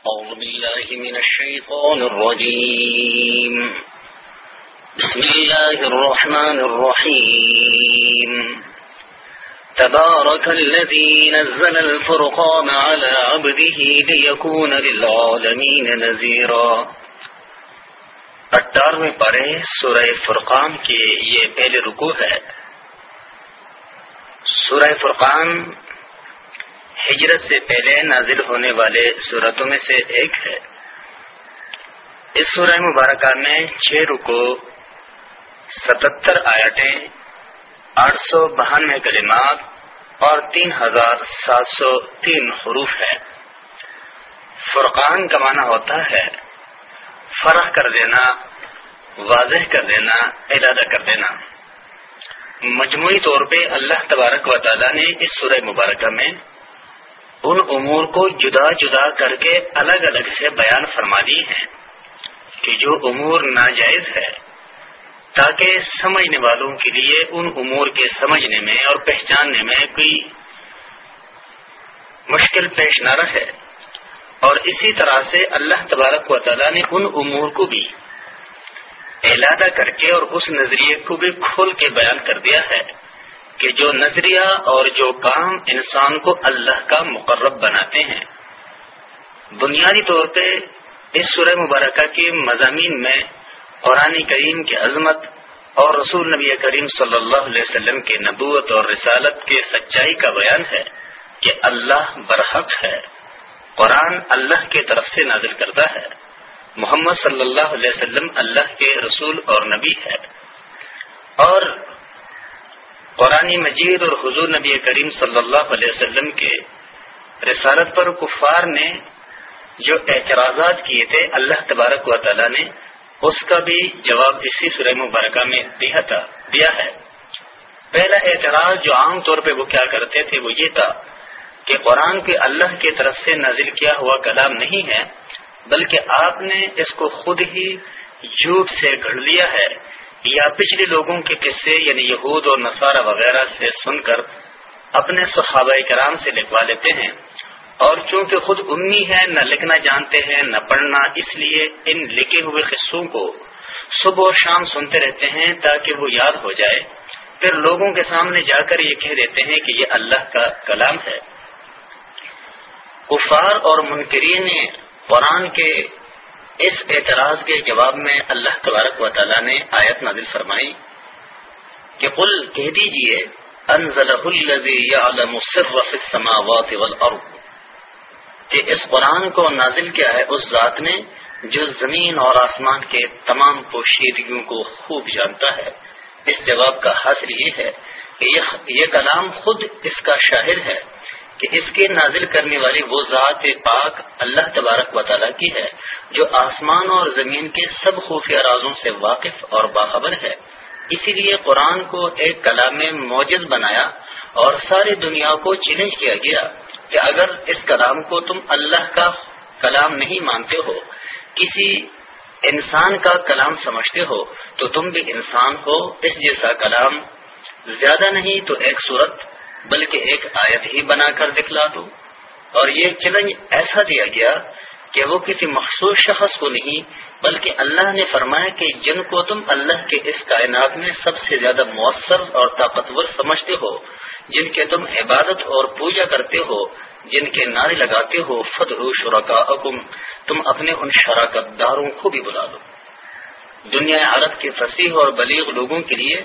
أعوذ بالله من الشيطان الرجيم. بسم الله الرحمن الرحيم. تبارك الذي نزل الفرقان على عبده ليكون للعالمين نذيرا. اٹھارہویں پارے سورہ فرقان کے یہ پہلے رکو ہے۔ سورہ فرقان ہجرت سے پہلے نازل ہونے والے صورتوں میں سے ایک ہے۔ اس سورہ مبارکہ میں چھ رکو ستتر آیتیں، آٹھ سو بہانوے کلمات اور تین ہزار سات سو تین حروف ہے فرقان کا معنی ہوتا ہے فرح کر دینا، واضح کر دینا، ارادہ کر دینا۔ مجموعی طور پہ اللہ تبارک و تعالیٰ نے اس سورہ مبارکہ میں ان امور کو جدا جدا کر کے الگ الگ سے بیان فرما دی ہیں کہ جو امور ناجائز ہے، تاکہ سمجھنے والوں کے لیے ان امور کے سمجھنے میں اور پہچاننے میں کوئی مشکل پیش نہ رہے۔ اور اسی طرح سے اللہ تبارک و تعالیٰ نے ان امور کو بھی اعلادہ کر کے اور اس نظریے کو بھی کھول کے بیان کر دیا ہے۔ کہ جو نظریہ اور جو کام انسان کو اللہ کا مقرب بناتے ہیں۔ بنیادی طور پہ اس سورہ مبارکہ کے مضامین میں قرآن کریم کی عظمت اور رسول نبی کریم صلی اللہ علیہ وسلم کے نبوت اور رسالت کے سچائی کا بیان ہے کہ اللہ برحق ہے۔ قرآن اللہ کے طرف سے نازل کرتا ہے۔ محمد صلی اللہ علیہ وسلم اللہ کے رسول اور نبی ہے۔ اور قرآن مجید اور حضور نبی کریم صلی اللہ علیہ وسلم کے رسالت پر کفار نے جو اعتراضات کیے تھے، اللہ تبارک و تعالی نے اس کا بھی جواب اسی سورہ مبارکہ میں دیا تھا، دیا ہے۔ پہلا اعتراض جو عام طور پہ وہ کیا کرتے تھے، وہ یہ تھا کہ قرآن کے اللہ کی طرف سے نازل کیا ہوا کلام نہیں ہے، بلکہ آپ نے اس کو خود ہی جھوٹ سے گھڑ لیا ہے۔ یا پچھلے لوگوں کے قصے یعنی یہود اور نصارہ وغیرہ سے سن کر اپنے صحابہ کرام سے لکھوا لیتے ہیں۔ اور چونکہ خود امی ہے، نہ لکھنا جانتے ہیں، نہ پڑھنا، اس لیے ان لکھے ہوئے قصوں کو صبح و شام سنتے رہتے ہیں تاکہ وہ یاد ہو جائے۔ پھر لوگوں کے سامنے جا کر یہ کہہ دیتے ہیں کہ یہ اللہ کا کلام ہے۔ کفار اور منکرین نے قرآن کے اس اعتراض کے جواب میں اللہ تبارک و تعالیٰ نے آیت نازل فرمائی کہ قل کہہ دیجیے السماوات والارض۔ کہ اس قرآن کو نازل کیا ہے اس ذات نے جو زمین اور آسمان کے تمام پوشیدگیوں کو خوب جانتا ہے۔ اس جواب کا حاصل یہ ہے کہ یہ کلام خود اس کا شاہر ہے۔ کہ اس کے نازل کرنے والی وہ ذات پاک اللہ تبارک و تعالیٰ کی ہے، جو آسمان اور زمین کے سب خفیہ رازوں سے واقف اور باخبر ہے۔ اسی لیے قرآن کو ایک کلام میں موجز بنایا اور ساری دنیا کو چیلنج کیا گیا کہ اگر اس کلام کو تم اللہ کا کلام نہیں مانتے ہو، کسی انسان کا کلام سمجھتے ہو، تو تم بھی انسان ہو۔ اس جیسا کلام زیادہ نہیں تو ایک صورت بلکہ ایک آیت ہی بنا کر دکھلا دو۔ اور یہ چیلنج ایسا دیا گیا کہ وہ کسی مخصوص شخص کو نہیں، بلکہ اللہ نے فرمایا کہ جن کو تم اللہ کے اس کائنات میں سب سے زیادہ مؤثر اور طاقتور سمجھتے ہو، جن کے تم عبادت اور پوجا کرتے ہو، جن کے نعرے لگاتے ہو فد شرکا تم اپنے ان شراکت داروں کو بھی بلا دو دنیا عرب کے فصیح اور بلیغ لوگوں کے لیے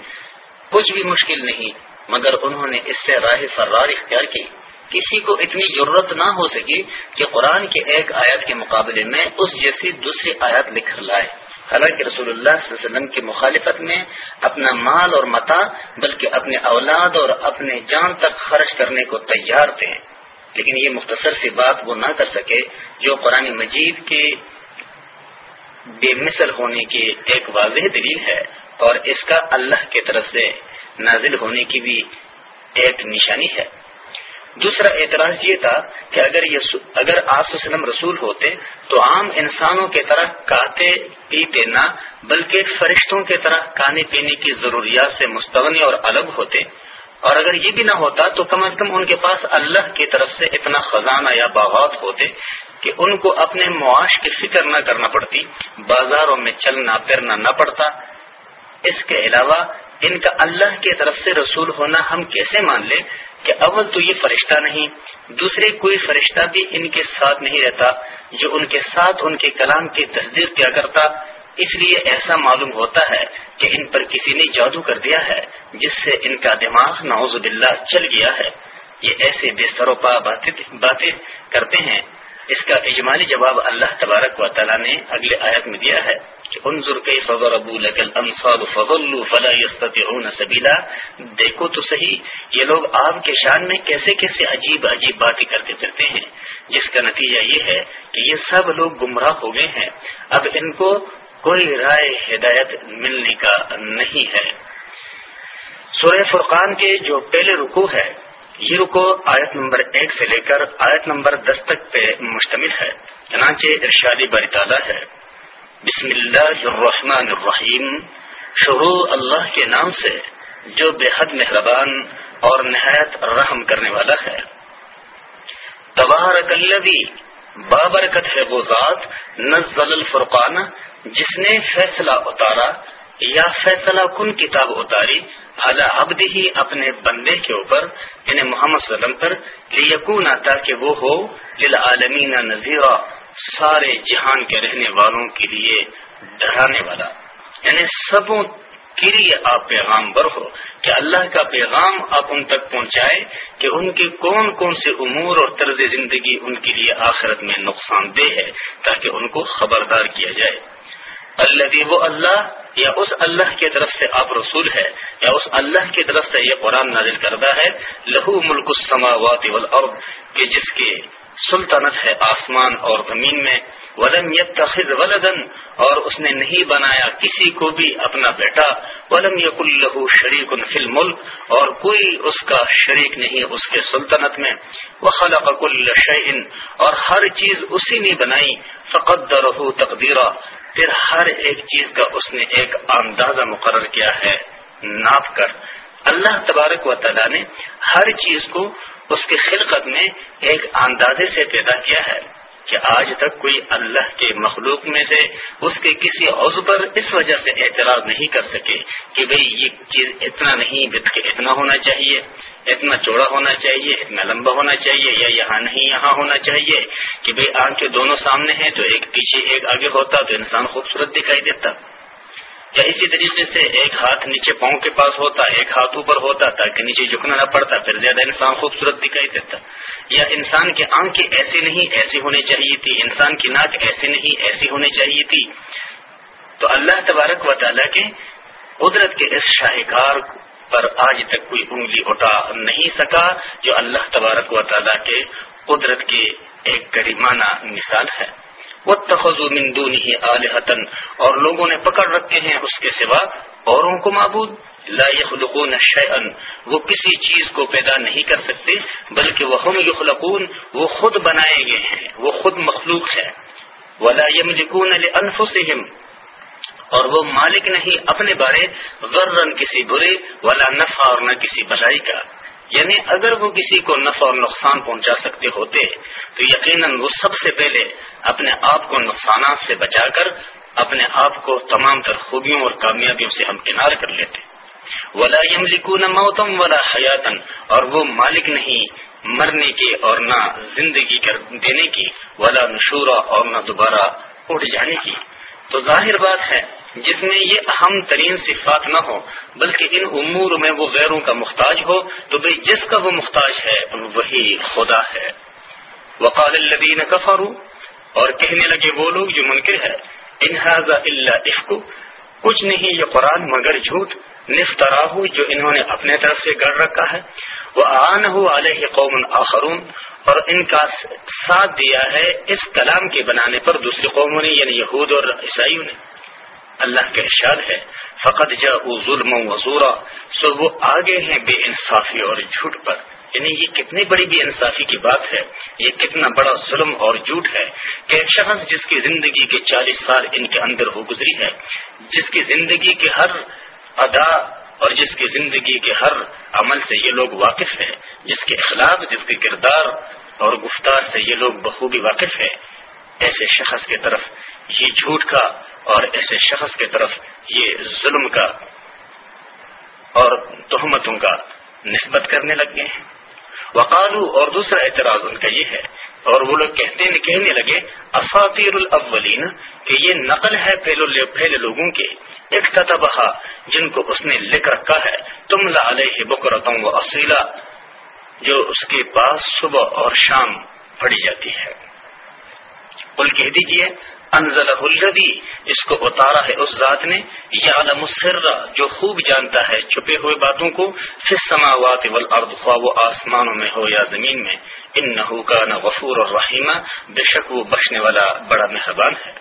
کچھ بھی مشکل نہیں۔ مگر انہوں نے اس سے راہ فرار اختیار کی۔ کسی کو اتنی ضرورت نہ ہو سکی کہ قرآن کے ایک آیت کے مقابلے میں اس جیسی دوسری آیت لکھ لائے۔ حالانکہ رسول اللہ صلی اللہ علیہ وسلم کی مخالفت میں اپنا مال اور متا بلکہ اپنے اولاد اور اپنے جان تک خرچ کرنے کو تیار تھے۔ لیکن یہ مختصر سی بات وہ نہ کر سکے جو قرآن مجید کے بے مثل ہونے کی ایک واضح دلیل ہے اور اس کا اللہ کی طرف سے نازل ہونے کی بھی ایک نشانی ہے۔ دوسرا اعتراض یہ تھا کہ اگر یہ اگر آپ وسلم رسول ہوتے تو عام انسانوں کی طرح کاتے پیتے نہ، بلکہ فرشتوں کی طرح کھانے پینے کی ضروریات سے مستغنی اور الگ ہوتے۔ اور اگر یہ بھی نہ ہوتا تو کم از کم ان کے پاس اللہ کی طرف سے اتنا خزانہ یا باغات ہوتے کہ ان کو اپنے معاش کی فکر نہ کرنا پڑتی، بازاروں میں چلنا پھرنا نہ پڑتا۔ اس کے علاوہ ان کا اللہ کی طرف سے رسول ہونا ہم کیسے مان لیں کہ اول تو یہ فرشتہ نہیں، دوسرے کوئی فرشتہ بھی ان کے ساتھ نہیں رہتا، جو ان کے ساتھ ان کے کلام کی تصدیق کیا کرتا، اس لیے ایسا معلوم ہوتا ہے کہ ان پر کسی نے جادو کر دیا ہے، جس سے ان کا دماغ نعوذ باللہ چل گیا ہے۔ یہ ایسے بے سروپا باتیں کرتے ہیں اس کا اجمالی جواب اللہ تبارک و تعالیٰ نے اگلے آیت میں دیا ہے کہ انظر کئی فضر ابو لکل انصاد فضل فلا یستطیعون سبیلا۔ دیکھو تو صحیح، یہ لوگ آپ کے شان میں کیسے کیسے عجیب عجیب باتیں کرتے پھرتے ہیں۔ جس کا نتیجہ یہ ہے کہ یہ سب لوگ گمراہ ہو گئے ہیں۔ اب ان کو کوئی رائے ہدایت ملنے کا نہیں ہے۔ سورہ فرقان کے جو پہلے رکو ہے یہ رکو آیت نمبر ایک سے لے کر آیت نمبر دس تک پہ مشتمل ہے۔ چنانچہ ارشادی بری تعالیٰ ہے۔ بسم اللہ الرحمن الرحیم۔ شروع اللہ کے نام سے جو بے حد مہربان اور نہایت رحم کرنے والا ہے۔ تبارک الذی بابرکت ہے وہ ذات، نزل الفرقان، جس نے فیصلہ اتارا یا فیصلہ کن کتاب اتاری؟ ابد ہی اپنے بندے کے اوپر یعنی محمد صلی اللہ علیہ وسلم پر یقون تاکہ وہ ہو للعالمین نذیرہ سارے جہان کے رہنے والوں کے لیے ڈرانے والا۔ یعنی سبوں کے لیے آپ پیغام بر ہو، کہ اللہ کا پیغام آپ ان تک پہنچائے کہ ان کے کون کون سے امور اور طرز زندگی ان کے لیے آخرت میں نقصان دہ ہے، تاکہ ان کو خبردار کیا جائے۔ اللہ وہ اللہ یا اس اللہ کی طرف سے آپ رسول ہے یا اس اللہ کی طرف سے یہ قرآن نازل کردہ ہے، لہو ملک السماوات والارض، کہ جس کے سلطنت ہے آسمان اور زمین میں، ولم يتخذ ولدن اور اس نے نہیں بنایا کسی کو بھی اپنا بیٹا، ولم یق اللہ شریک فی الملک، اور کوئی اس کا شریک نہیں اس کے سلطنت میں۔ وہ خلق کل اور ہر چیز اسی نے بنائی فقط درہ تقدیرہ۔ پھر ہر ایک چیز کا اس نے ایک اندازہ مقرر کیا ہے، ناپ کر۔ اللہ تبارک و تعالیٰ نے ہر چیز کو اس کی خلقت میں ایک اندازے سے پیدا کیا ہے۔ کہ آج تک کوئی اللہ کے مخلوق میں سے اس کے کسی عضو پر اس وجہ سے اعتراض نہیں کر سکے کہ بھئی یہ چیز اتنا نہیں کے اتنا ہونا چاہیے، اتنا چوڑا ہونا چاہیے، اتنا لمبا ہونا چاہیے یا یہاں نہیں، یہاں ہونا چاہیے کہ بھئی آنکھ کے دونوں سامنے ہیں تو ایک پیچھے ایک آگے ہوتا تو انسان خوبصورت دکھائی دیتا۔ یا اسی طریقے سے ایک ہاتھ نیچے پاؤں کے پاس ہوتا، ایک ہاتھ اوپر ہوتا تاکہ نیچے جھکنا نہ پڑتا، پھر زیادہ انسان خوبصورت دکھائی دیتا۔ یا انسان کی آنکھیں ایسی نہیں ایسی ہونی چاہیے تھی، انسان کی ناک ایسی نہیں ایسی ہونی چاہیے تھی۔ تو اللہ تبارک و تعالیٰ کے قدرت کے اس شاہکار پر آج تک کوئی انگلی اٹھا نہیں سکا جو اللہ تبارک و تعالیٰ کے قدرت کی ایک گریمانہ مثال ہے۔ وہ تخذ آلحتن اور لوگوں نے پکڑ رکھے ہیں اس کے سوا اوروں کو معبود۔ لا يخلقون شيئا وہ کسی چیز کو پیدا نہیں کر سکتے، بلکہ وہ ہم یخلقون، وہ خود بنائے گئے ہیں، وہ خود مخلوق ہے ولا يملكون لانفسهم اور وہ مالک نہیں اپنے بارے غرن کسی برے، ولا نفع اور نہ کسی بھلائی کا۔ یعنی اگر وہ کسی کو نفع اور نقصان پہنچا سکتے ہوتے، تو یقیناً وہ سب سے پہلے اپنے آپ کو نقصانات سے بچا کر اپنے آپ کو تمام تر خوبیوں اور کامیابیوں سے ہم کنار کر لیتے۔ ولا یملکون موتم ولا حیاتن اور وہ مالک نہیں، مرنے کی اور نہ زندگی کر دینے کی، ولا نشورہ اور نہ دوبارہ اٹھ جانے کی۔ تو ظاہر بات ہے، جس میں یہ اہم ترین صفات نہ ہو بلکہ ان امور میں وہ غیروں کا محتاج ہو، تو بھائی جس کا وہ محتاج ہے، وہی خدا ہے۔ وقال الذین کفروا، اور کہنے لگے وہ لوگ جو منکر ہے انحاظ اللہ عفق کچھ نہیں یہ قرآن مگر جھوٹ نفترا جو انہوں نے اپنے طرف سے گڑ رکھا ہے۔ وہ آن ہو علیہ قوم آخرون اور ان کا ساتھ دیا ہے اس کلام کے بنانے پر دوسری قوموں نے یعنی یہود اور عیسائیوں نے۔ اللہ کا ارشاد ہے فقط جا ظلم و سو وہ آگے ہیں بے انصافی اور جھوٹ پر۔ یعنی یہ کتنی بڑی بے انصافی کی بات ہے، یہ کتنا بڑا ظلم اور جھوٹ ہے کہ ایک شخص جس کی زندگی کے چالیس سال ان کے اندر ہو گزری ہے، جس کی زندگی کے ہر ادا اور جس کی زندگی کے ہر عمل سے یہ لوگ واقف ہیں، جس کے اخلاق، جس کے کردار اور گفتار سے یہ لوگ بخوبی واقف ہے ایسے شخص کی طرف یہ جھوٹ کا اور ایسے شخص کی طرف یہ ظلم کا اور تہمتوں کا نسبت کرنے لگ گئے ہیں۔ وقالو اور دوسرا اعتراض ان کا یہ ہے اور وہ لوگ کہتے کہنے لگے، اساطیر الاولین کہ یہ نقل ہے پہلے لوگوں کے۔ ایک کتبہ جن کو اس نے لکھ رکھا ہے۔ تم علیہ بکرتم و اصیلا، جو اس کے پاس صبح اور شام پڑی جاتی ہے۔ بول کہہ دیجیے انزل الذی، اس کو اتارا ہے اس ذات نے یا جو خوب جانتا ہے، چھپے ہوئے باتوں کو، فی السماوات والارض، خواہ وہ آسمانوں میں ہو یا زمین میں، انہو کان غفور الرحیم، بے شک وہ بخشنے والا بڑا مہربان ہے۔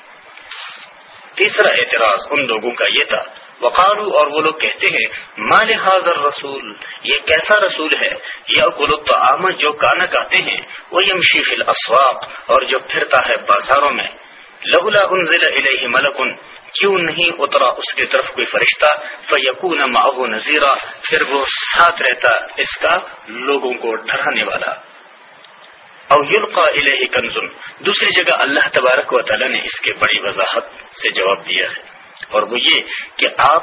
تیسرا اعتراض ان لوگوں کا یہ تھا، وقالو، اور وہ لوگ کہتے ہیں مال حاضر رسول یہ کیسا رسول ہے؟ یا گلط آمد جو کانک آتے ہیں وہ یمشی فی الاسواق، اور جو پھرتا ہے بازاروں میں۔ لہلا انزل الیہ ملکن کیوں نہیں اترا اس کی طرف کوئی فرشتہ؟ فیقون معه نذیرا، پھر وہ ساتھ رہتا اس کا لوگوں کو ڈرانے والا۔ او یلقا الیہ کنزن دوسری جگہ اللہ تبارک و تعالی نے اس کے بڑی وضاحت سے جواب دیا ہے۔ اور وہ یہ کہ آپ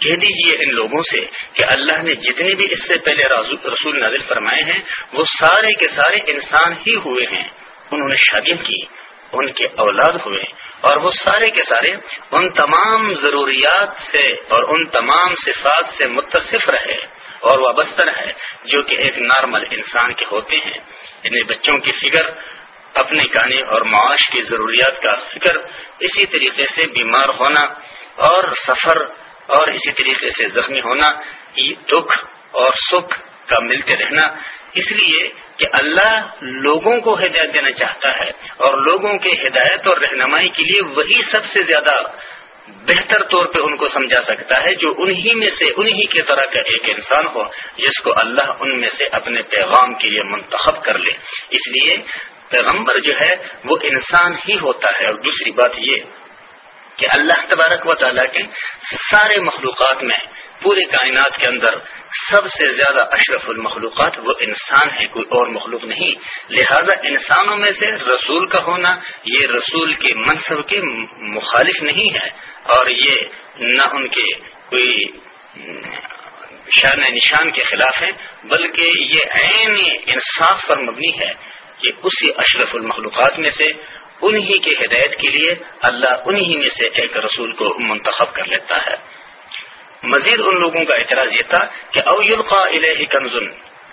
کہہ دیجیے ان لوگوں سے کہ اللہ نے جتنے بھی اس سے پہلے رسول نازل فرمائے ہیں، وہ سارے کے سارے انسان ہی ہوئے ہیں۔ انہوں نے شادی کی ان کے اولاد ہوئے اور وہ سارے کے سارے ان تمام ضروریات سے اور ان تمام صفات سے متصف رہے اور وابستہ ہے جو کہ ایک نارمل انسان کے ہوتے ہیں۔ انہیں بچوں کی فکر، اپنے کہانی اور معاش کی ضروریات کا فکر اسی طریقے سے بیمار ہونا اور سفر اور اسی طریقے سے زخمی ہونا دکھ اور سکھ کا ملتے رہنا۔ اس لیے کہ اللہ لوگوں کو ہدایت دینا چاہتا ہے اور لوگوں کے ہدایت اور رہنمائی کے لیے وہی سب سے زیادہ بہتر طور پہ ان کو سمجھا سکتا ہے جو انہی میں سے انہی کی طرح کا ایک انسان ہو جس کو اللہ ان میں سے اپنے پیغام کے لیے منتخب کر لے۔ اس لیے پیغمبر جو ہے وہ انسان ہی ہوتا ہے اور دوسری بات یہ کہ اللہ تبارک و تعالیٰ کے سارے مخلوقات میں پورے کائنات کے اندر سب سے زیادہ اشرف المخلوقات وہ انسان ہے کوئی اور مخلوق نہیں۔ لہذا انسانوں میں سے رسول کا ہونا، یہ رسول کے منصب کے مخالف نہیں ہے۔ اور یہ نہ ان کے کوئی شان نشان کے خلاف ہے، بلکہ یہ عین انصاف پر مبنی ہے کہ اسی اشرف المخلوقات میں سے انہی کے ہدایت کے لیے اللہ انہی میں سے ایک رسول کو منتخب کر لیتا ہے۔ مزید ان لوگوں کا اعتراض یہ تھا کہ او یلقا الیہ کنزن،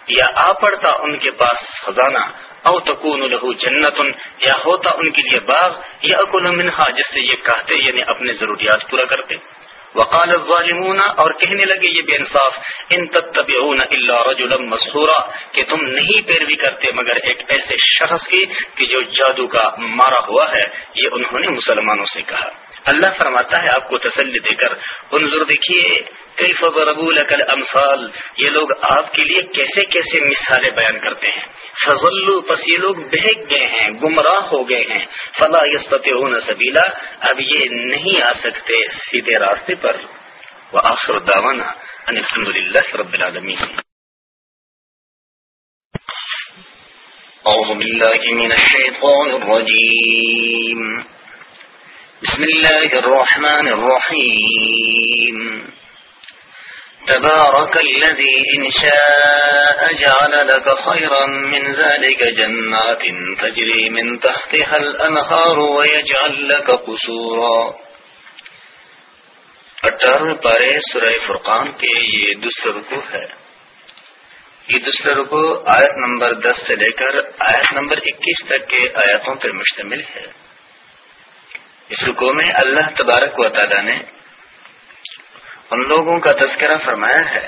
یا آ پڑتا ان کے پاس خزانہ، او تکون لہو جنت یا ہوتا ان کے لیے باغ، یا اکل منہا جس سے یہ کہتے یعنی اپنے ضروریات پورا کرتے۔ وقال الظالمون اور کہنے لگے یہ بے انصاف، ان تتبعون الا رجلا مسحورا، کہ تم نہیں پیروی کرتے مگر ایک ایسے شخص کی کہ جو جادو کا مارا ہوا ہے، یہ انہوں نے مسلمانوں سے کہا۔ اللہ فرماتا ہے، آپ کو تسلی دے کر انظر دیکھیے کئی فضربوا لك الامثال یہ لوگ آپ کے لیے کیسے کیسے مثالیں بیان کرتے ہیں؟ فضلوا پس یہ لوگ بہک گئے ہیں، گمراہ ہو گئے ہیں۔ فلا يستطيعون سبیلا اب یہ نہیں آ سکتے سیدھے راستے پر۔ وآخر دعوانا ان الحمد للہ رب العالمین۔ أعوذ بالله من الشيطان الرجيم بسم الله الرحمن الرحيم تبارك الذي إن شاء جعل لك خيرا من ذلك جنات تجري من تحتها الأنهار ويجعل لك قصورا۔ اٹھارہ پارے سورہ فرقان کے یہ دوسرا رکو ہے۔ یہ دوسرا رکو آیت نمبر دس سے لے کر آیت نمبر اکیس تک کے آیاتوں پر مشتمل ہے۔ اس رکو میں اللہ تبارک و تعالی نے ان لوگوں کا تذکرہ فرمایا ہے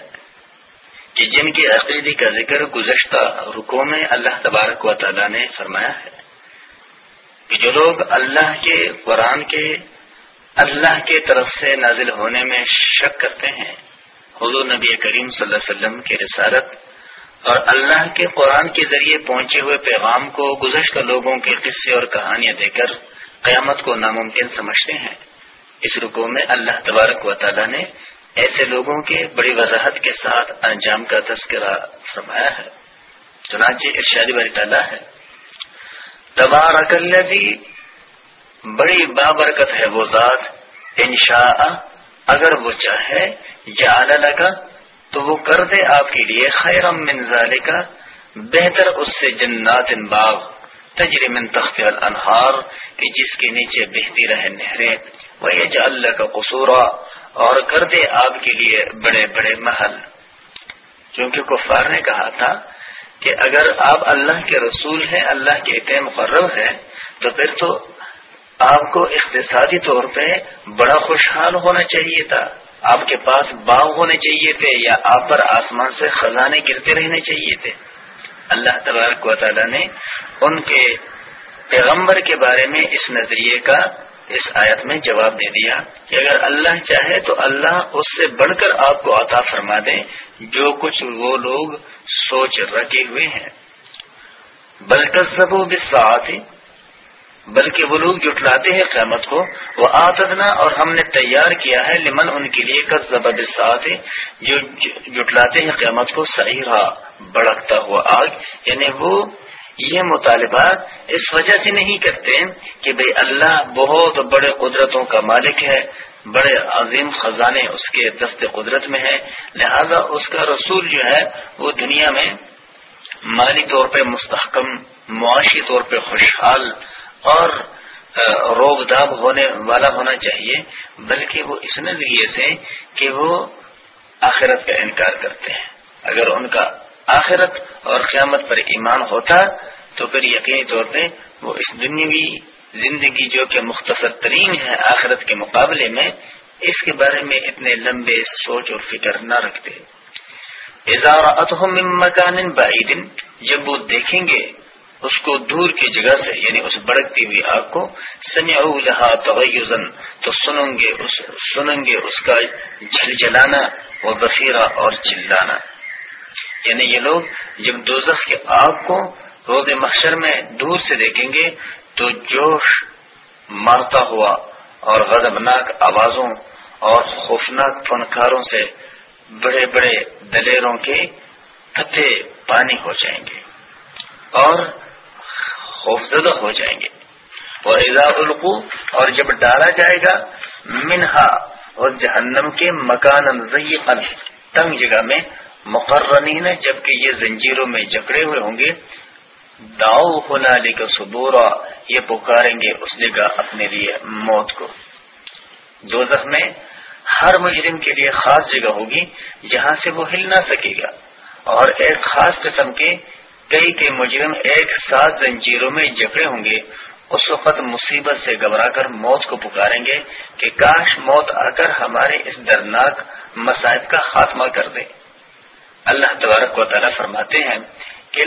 کہ جن کی عقیدی کا ذکر گزشتہ رکو میں اللہ تبارک و تعالی نے فرمایا ہے کہ جو لوگ اللہ کے قرآن کے اللہ کے طرف سے نازل ہونے میں شک کرتے ہیں، حضور نبی کریم صلی اللہ علیہ وسلم کی رسالت اور اللہ کے قرآن کے ذریعے پہنچے ہوئے پیغام کو گزشتہ لوگوں کے قصے اور کہانیاں دے کر قیامت کو ناممکن سمجھتے ہیں۔ اس رکو میں اللہ تبارک و تعالی نے ایسے لوگوں کے بڑی وضاحت کے ساتھ انجام کا تذکرہ فرمایا ہے۔ چنانچہ ارشادی بری تعالیٰ ہے۔ تبارک الذی، بڑی بابرکت ہے وہ ذات، انشاء، اگر وہ چاہے یا لگا تو وہ کر دے آپ کے لیے خیرم من کا بہتر اس سے جنات باغ، تجری من تخت الانہار، کہ جس کے نیچے بہتی رہے نہریں وہ یہ اللہ کا قصورا اور کر دے آپ کے لیے بڑے بڑے محل۔ کیونکہ کفار نے کہا تھا کہ اگر آپ اللہ کے رسول ہیں، اللہ کے اتنے مقرر ہیں، تو پھر تو آپ کو اقتصادی طور پہ بڑا خوشحال ہونا چاہیے تھا۔ آپ کے پاس باغ ہونے چاہیے تھے یا آپ پر آسمان سے خزانے گرتے رہنے چاہیے تھے۔ اللہ تبارک و تعالی نے ان کے پیغمبر کے بارے میں اس نظریے کا اس آیت میں جواب دے دیا کہ اگر اللہ چاہے تو اللہ اس سے بڑھ کر آپ کو عطا فرما دے، جو کچھ وہ لوگ سوچ رکھے ہوئے ہیں۔ بلکہ سب و بلکہ وہ لوگ جٹلاتے ہیں قیامت کو، وہ آتدنا اور ہم نے تیار کیا ہے لمن ان کے لیے کر زبردست جو جٹلاتے ہیں قیامت کو، صحیح رہا بڑکتا ہوا آگ یعنی وہ یہ مطالبہ اس وجہ سے نہیں کرتے کہ بھئی اللہ بہت بڑے قدرتوں کا مالک ہے، بڑے عظیم خزانے اس کے دست قدرت میں ہے لہذا اس کا رسول جو ہے وہ دنیا میں مالی طور پہ مستحکم، معاشی طور پہ خوشحال اور روب داب ہونے والا ہونا چاہیے، بلکہ وہ اس نظریے سے کہ وہ آخرت کا انکار کرتے ہیں۔ اگر ان کا آخرت اور قیامت پر ایمان ہوتا تو پھر یقینی طور پہ وہ اس دنیاوی زندگی جو کہ مختصر ترین ہے آخرت کے مقابلے میں، اس کے بارے میں اتنے لمبے سوچ اور فکر نہ رکھتے۔ اظہار مکان بعید، جب وہ دیکھیں گے اس کو دور کی جگہ سے یعنی اس بڑکتی ہوئی آگ کو، سمعوا لها تغیزن تو سنیں گے اس سنیں گے اس کا جھل جلانا و بفیرہ اور چلانا۔ یعنی یہ لوگ جب دوزخ کے آگ کو روز محشر میں دور سے دیکھیں گے تو جوش مارتا ہوا اور غضبناک آوازوں اور خوفناک فنکاروں سے بڑے بڑے دلیروں کے تھے پانی ہو جائیں گے اور خوفزدہ ہو جائیں گے۔ اور اضاف القو اور جب ڈالا جائے گا، منہا، اور جہنم کے مکان تنگ جگہ میں مقررین جبکہ یہ زنجیروں میں جکڑے ہوئے ہوں گے۔ داؤ ہونا لے کر یہ پکاریں گے اس جگہ اپنے لیے موت کو۔ دو میں ہر مجرم کے لیے خاص جگہ ہوگی، جہاں سے وہ ہل نہ سکے گا۔ اور ایک خاص قسم کے کئی کے مجرم ایک ساتھ زنجیروں میں جکڑے ہوں گے۔ اس وقت مصیبت سے گھبرا کر موت کو پکاریں گے کہ کاش موت آ کر ہمارے اس درناک مصائب کا خاتمہ کر دے۔ اللہ تبارک و تعالیٰ فرماتے ہیں کہ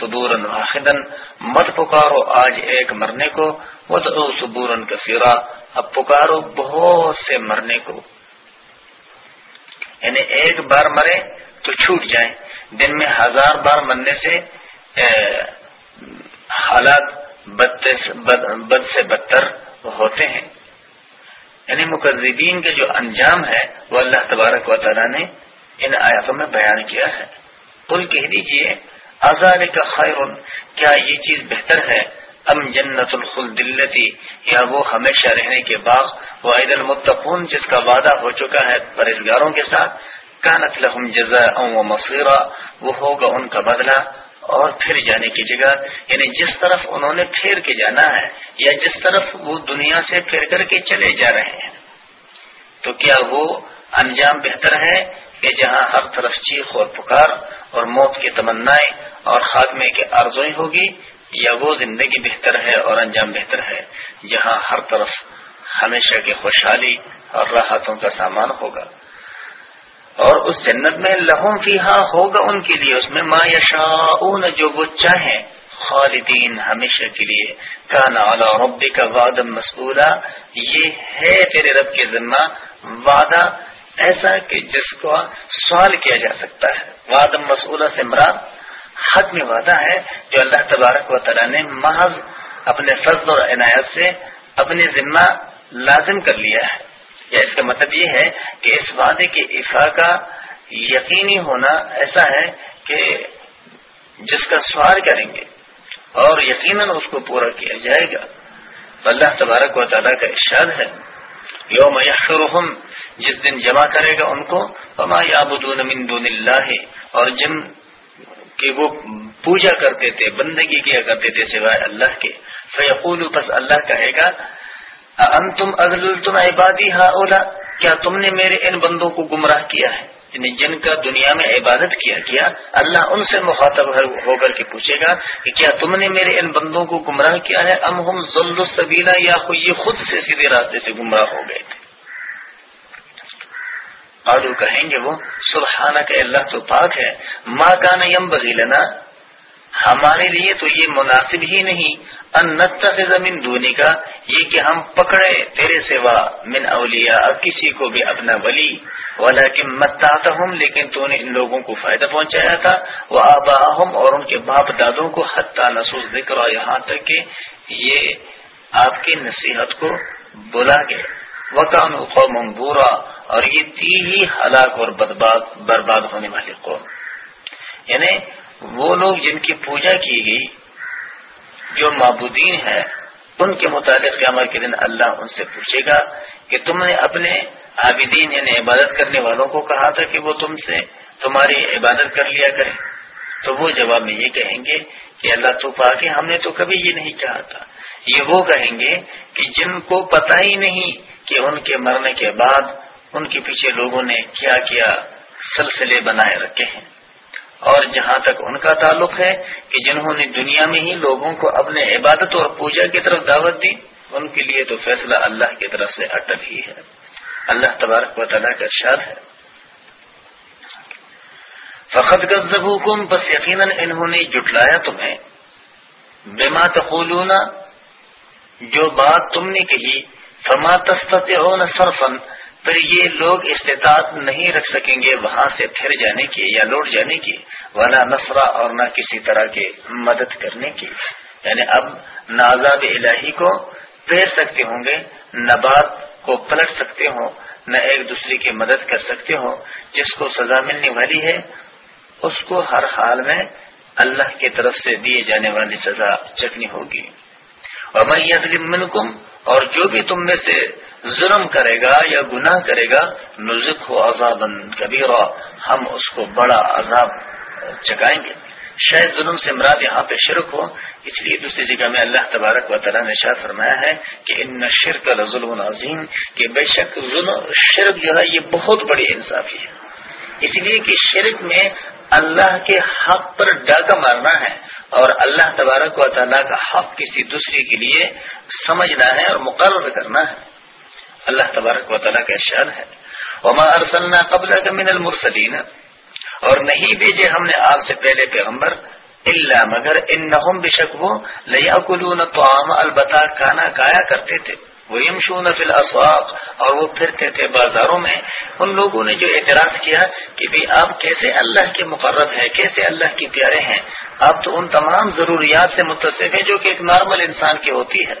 صبور واحدن مت پکارو آج ایک مرنے کو صبور کثیرہ اب پکارو بہت سے مرنے کو۔ یعنی ایک بار مرے تو چھوٹ جائیں۔ دن میں ہزار بار مرنے سے حالات بد سے بدتر ہوتے ہیں۔ یعنی مقدین کے جو انجام ہے، وہ اللہ تبارک و تعالیٰ نے ان آیاتوں میں بیان کیا ہے۔ کل کہہ دیجیے آزاد کا خیر کیا یہ چیز بہتر ہے؟ ام جنت دلتی یا وہ ہمیشہ رہنے کے باغ وہ عید المتقون، جس کا وعدہ ہو چکا ہے پرہزگاروں کے ساتھ؟ کانت لہم جزا و مصیرہ وہ ہوگا ان کا بدلہ۔ اور پھر جانے کی جگہ یعنی جس طرف انہوں نے پھیر کے جانا ہے، یا جس طرف وہ دنیا سے پھر کر کے چلے جا رہے ہیں۔ تو کیا وہ انجام بہتر ہے؟ کہ جہاں ہر طرف چیخ اور پکار اور موت کی تمنائیں اور خاتمے کے آرزوئیں ہوگی، یا وہ زندگی بہتر ہے اور انجام بہتر ہے، جہاں ہر طرف ہمیشہ کی خوشحالی اور راحتوں کا سامان ہوگا۔ اور اس جنت میں لہم فیحا ہوگا ان کے لیے، اس میں ما یشاؤن جو وہ چاہیں، خالدین ہمیشہ کے لیے۔ کانا رب کا وعد مسئولہ یہ ہے تیرے رب کے ذمہ وعدہ ایسا کہ جس کو سوال کیا جا سکتا ہے۔ وعد مسئولہ سے مراد حق میں وعدہ ہے جو اللہ تبارک و تعالیٰ نے محض اپنے فضل اور عنایت سے اپنے ذمہ لازم کر لیا ہے۔ یا اس کا مطلب یہ ہے کہ اس وعدے کے افا کا یقینی ہونا ایسا ہے کہ جس کا سوال کریں گے اور یقیناً اس کو پورا کیا جائے گا۔ اللہ تبارک و تعالیٰ کا ارشاد ہے، یوم یحشرهم جس دن جمع کرے گا ان کو وما یعبدون من دون اللہ اور جن کہ وہ پوجا کرتے تھے، بندگی کیا کرتے تھے سوائے اللہ کے۔ فیقول بس اللہ کہے گا انتم ازلتم عبادی ہا کیا تم نے میرے ان بندوں کو گمراہ کیا ہے؟ یعنی جن کا دنیا میں عبادت کیا کیا اللہ ان سے مخاطب ہو کر کے پوچھے گا کہ کیا تم نے میرے ان بندوں کو گمراہ کیا ہے؟ ام ہم ضلع السبیلا یا یہ خود سے سیدھے راستے سے گمراہ ہو گئے تھے؟ آلو کہیں گے وہ سبحانہ کہ اللہ تو پاک ہے۔ ماں کا نیم بغیلنا ہمارے لیے تو یہ مناسب ہی نہیں۔ ان دونی کا یہ کہ ہم پکڑے تیرے سوا من اولیاء، کسی کو بھی اپنا ولی۔ والا کہ ہوں لیکن تو نے ان لوگوں کو فائدہ پہنچایا تھا۔ وہ آبا اور ان کے باپ دادوں کو حتیٰ نسوس ذکر، یہاں تک کہ یہ آپ کی نصیحت کو بلا گئے۔ وکان قوم بورا، اور یہ تی ہی ہلاک اور برباد ہونے والے قوم۔ یعنی وہ لوگ جن کی پوجا کی گئی، جو معبودین ہیں، ان کے متعلق قیامت کے دن اللہ ان سے پوچھے گا کہ تم نے اپنے عابدین یعنی عبادت کرنے والوں کو کہا تھا کہ وہ تم سے تمہاری عبادت کر لیا کریں؟ تو وہ جواب میں یہ کہیں گے کہ اللہ تو پا کے ہم نے تو کبھی یہ نہیں کہا تھا۔ یہ وہ کہیں گے کہ جن کو پتہ ہی نہیں کہ ان کے مرنے کے بعد ان کے پیچھے لوگوں نے کیا کیا سلسلے بنائے رکھے ہیں۔ اور جہاں تک ان کا تعلق ہے کہ جنہوں نے دنیا میں ہی لوگوں کو اپنے عبادت اور پوجا کی طرف دعوت دی، ان کے لیے تو فیصلہ اللہ کی طرف سے اٹل ہی ہے۔ اللہ تبارک و تعالیٰ کا ارشاد ہے۔ فخت غزب حکم بس یقیناً انہوں نے جٹلایا تمہیں۔ بے تقولون، جو بات تم نے کہی فما تستطيعون صرفا، پھر یہ لوگ استطاعت نہیں رکھ سکیں گے وہاں سے پھر جانے کی یا لوٹ جانے کی، ولا نسرا اور نہ کسی طرح کے مدد کرنے کی۔ یعنی اب نازاب الہی کو پھیر سکتے ہوں گے نبات کو پلٹ سکتے ہوں، نہ ایک دوسرے کی مدد کر سکتے ہوں۔ جس کو سزا ملنے والی ہے، اس کو ہر حال میں اللہ کی طرف سے دیے جانے والی سزا چکنی ہوگی۔ اور میں منکم اور جو بھی تم میں سے ظلم کرے گا یا گناہ کرے گا نزک ہو عذاب کبیرا ہم اس کو بڑا عذاب چکائیں گے۔ شاید ظلم سے مراد یہاں پہ شرک ہو۔ اس لیے دوسری جگہ میں اللہ تبارک و تعالیٰ نے شاہ فرمایا ہے کہ ان شرک ظلم عظیم کہ بے شک ظلم، شرک جو ہے، یہ بہت بڑی انصافی ہے۔ اس لیے کہ شرک میں اللہ کے حق پر ڈاکہ مارنا ہے اور اللہ تبارک و تعالیٰ کا حق کسی دوسرے کے لیے سمجھنا ہے اور مقرر کرنا ہے۔ اللہ تبارک و تعالیٰ کا ارشاد ہے۔ وما ارسلنا قبل من المرسلین اور نہیں بھیجے ہم نے آپ سے پہلے پیغمبر اللہ مگر ان نہ بے شک وہ لیا کلون تو البتہ کھانا کھایا کرتے تھے۔ وہ یمشون فی الاسواق اور وہ پھرتے تھے بازاروں میں۔ ان لوگوں نے جو اعتراض کیا کہ بھی آپ کیسے اللہ کے مقرب ہیں، کیسے اللہ کے پیارے ہیں، آپ تو ان تمام ضروریات سے متصف ہیں جو کہ ایک نارمل انسان کی ہوتی ہے۔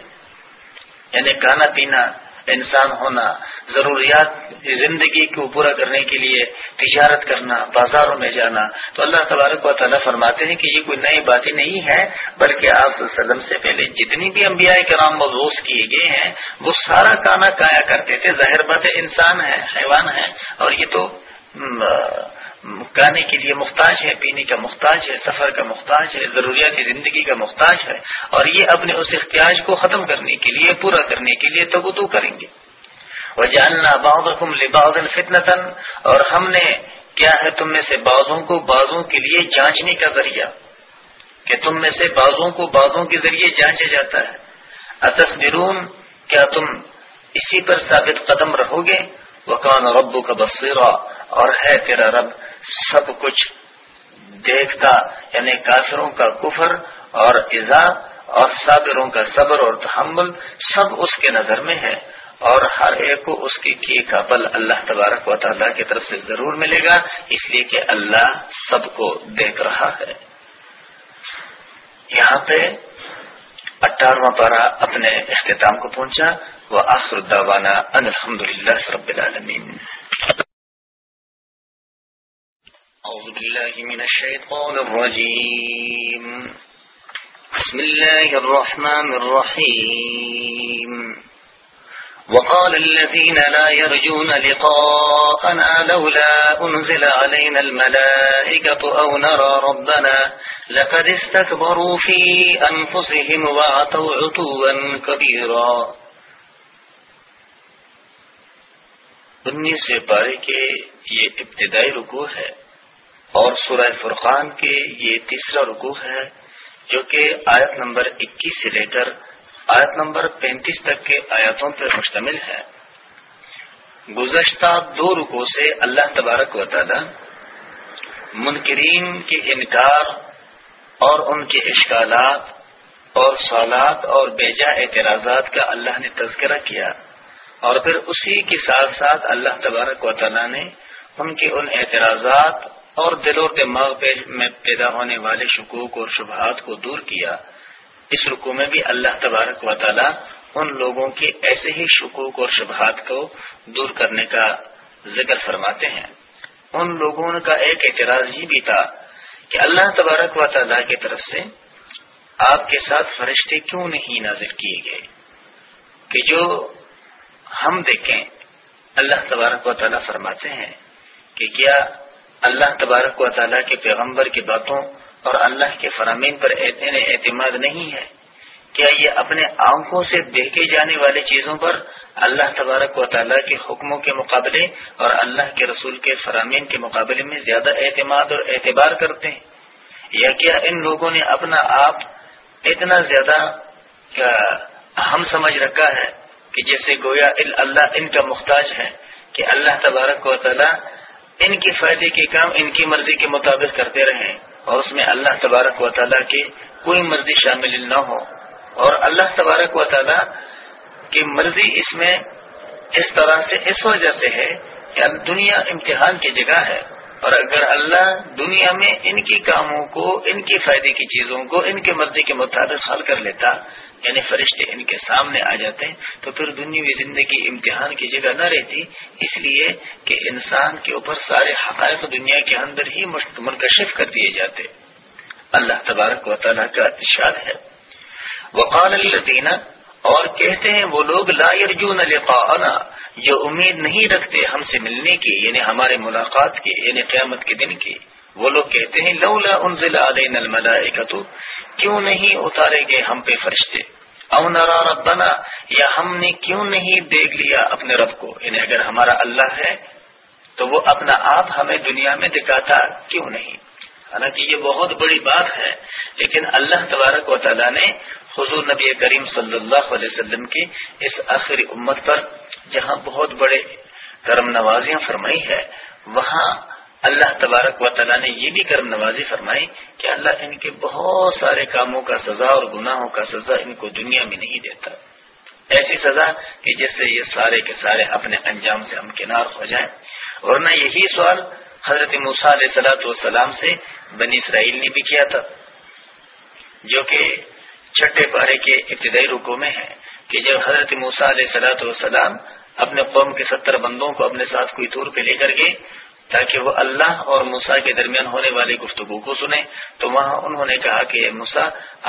یعنی کھانا پینا انسان ہونا، ضروریات زندگی کو پورا کرنے کے لیے، تجارت کرنا، بازاروں میں جانا۔ تو اللہ تبارک و تعالیٰ فرماتے ہیں کہ یہ کوئی نئی باتیں نہیں ہے، بلکہ آپ وسلم سے پہلے جتنی بھی انبیاء کرام مبوس کیے گئے ہیں، وہ سارا کانا کایا کرتے تھے۔ ظاہر بات انسان ہے، حیوان ہے، اور یہ تو گانے کے لیے محتاج ہے، پینے کا محتاج ہے، سفر کا محتاج ہے، ضروریات زندگی کا محتاج ہے اور یہ اپنے اس اختیاج کو ختم کرنے کے لیے، پورا کرنے کے لیے تو کریں گے۔ وہ جاننا باؤ لباؤ فتنتن اور ہم نے کیا ہے تم میں سے بازوں کو بازوں کے لیے جانچنے کا ذریعہ؟ کہ تم میں سے بازوں کو بازوں کے ذریعے جانچا جاتا ہے۔ اتصرون کیا تم اسی پر ثابت قدم رہو گے؟ وہ کون ربو کا بصیرہ اور ہے تیرا رب سب کچھ دیکھتا یعنی کافروں کا کفر اور ایزا اور صابروں کا صبر اور تحمل سب اس کے نظر میں ہے اور ہر ایک کو اس کی کی کا بل اللہ تبارک و تعالیٰ کی طرف سے ضرور ملے گا، اس لیے کہ اللہ سب کو دیکھ رہا ہے۔ یہاں پہ اٹھارواں پارا اپنے اختتام کو پہنچا وہ آخر داوانا الحمد للہ رب العالمین۔ أعوذ بالله من الشيطان الرجيم. بسم الله الرحمن الرحيم. وقال الذين لا يرجون لقاءنا لولا أنزل علينا الملائكة أو نرى ربنا لقد استكبروا في أنفسهم وعطوا عطوا كبيرا. انیسویں پارے کے یہ ابتدائی رکوع ہے اور سورہ فرقان کے یہ تیسرا رکوع ہے جو کہ آیت نمبر اکیس سے لے کر آیت نمبر پینتیس تک کے آیاتوں پر مشتمل ہے۔ گزشتہ دو رکو سے اللہ تبارک و تعالی منکرین کے انکار اور ان کے اشکالات اور سوالات اور بیجا اعتراضات کا اللہ نے تذکرہ کیا اور پھر اسی کے ساتھ ساتھ اللہ تبارک و تعالیٰ نے ان کے ان اعتراضات اور دل و دماغ میں پیدا ہونے والے شکوک اور شبہات کو دور کیا۔ اس رکو میں بھی اللہ تبارک و تعالیٰ ان لوگوں کے ایسے ہی شکوک اور شبہات کو دور کرنے کا ذکر فرماتے ہیں۔ ان لوگوں کا ایک اعتراض یہ بھی تھا کہ اللہ تبارک و تعالیٰ کی طرف سے آپ کے ساتھ فرشتے کیوں نہیں نازل کیے گئے؟ کہ جو ہم دیکھیں، اللہ تبارک و تعالیٰ فرماتے ہیں کہ کیا اللہ تبارک و تعالیٰ کے پیغمبر کی باتوں اور اللہ کے فرامین پر اعتماد نہیں ہے۔ کیا یہ اپنے آنکھوں سے دیکھے جانے والی چیزوں پر اللہ تبارک و تعالیٰ کے حکموں کے مقابلے اور اللہ کے رسول کے فرامین کے مقابلے میں زیادہ اعتماد اور اعتبار کرتے ہیں؟ یا کیا ان لوگوں نے اپنا آپ اتنا زیادہ ہم سمجھ رکھا ہے کہ جیسے گویا اللہ ان کا محتاج ہے کہ اللہ تبارک و تعالیٰ ان کے فائدے کے کام ان کی مرضی کے مطابق کرتے رہیں اور اس میں اللہ تبارک و تعالیٰ کی کوئی مرضی شامل نہ ہو اور اللہ تبارک و تعالیٰ کی مرضی اس میں اس طرح سے اس وجہ سے ہے کہ دنیا امتحان کی جگہ ہے اور اگر اللہ دنیا میں ان کی کاموں کو، ان کی فائدے کی چیزوں کو، ان کے مرضی کے مطابق حل کر لیتا یعنی فرشتے ان کے سامنے آ جاتے ہیں تو پھر دنیا زندگی امتحان کی جگہ نہ رہتی، اس لیے کہ انسان کے اوپر سارے حقائق دنیا کے اندر ہی منکشف کر دیے جاتے۔ اللہ تبارک و تعالیٰ کا اشاد ہے۔ وقال الدینہ اور کہتے ہیں وہ لوگ لا یرجون لقاءنا جو امید نہیں رکھتے ہم سے ملنے کی یعنی ہمارے ملاقات کی یعنی قیامت کے دن کی۔ وہ لوگ کہتے ہیں لولا انزل علینا الملائکۃ، کیوں نہیں اتارے گئے ہم پہ فرشتے؟ او نرا ربنا، یا ہم نے کیوں نہیں دیکھ لیا اپنے رب کو؟ یعنی اگر ہمارا اللہ ہے، تو وہ اپنا آپ ہمیں دنیا میں دکھاتا، کیوں نہیں؟ حالانکہ یہ بہت بڑی بات ہے، لیکن اللہ تبارک و تعالیٰ نے حضور نبی کریم صلی اللہ علیہ وسلم کی اس آخری امت پر جہاں بہت بڑے کرم نوازیاں فرمائی ہے، وہاں اللہ تبارک و تعالیٰ نے یہ بھی کرم نوازی فرمائی کہ اللہ ان کے بہت سارے کاموں کا سزا اور گناہوں کا سزا ان کو دنیا میں نہیں دیتا۔ ایسی سزا کہ جس سے یہ سارے کے سارے اپنے انجام سے ہمکنار ہو جائیں۔ ورنہ یہی سوال حضرت موسیٰ علیہ سلاۃ والسلام سے بنی اسرائیل نے بھی کیا تھا، جو کہ چھٹے پارے کے ابتدائی رکو میں ہے کہ جب حضرت موسا علیہ سلاۃ والسلام اپنے قوم کے ستر بندوں کو اپنے ساتھ کوئی طور پہ لے کر گئے، تاکہ وہ اللہ اور موسا کے درمیان ہونے والی گفتگو کو سنیں، تو وہاں انہوں نے کہا کہ موسا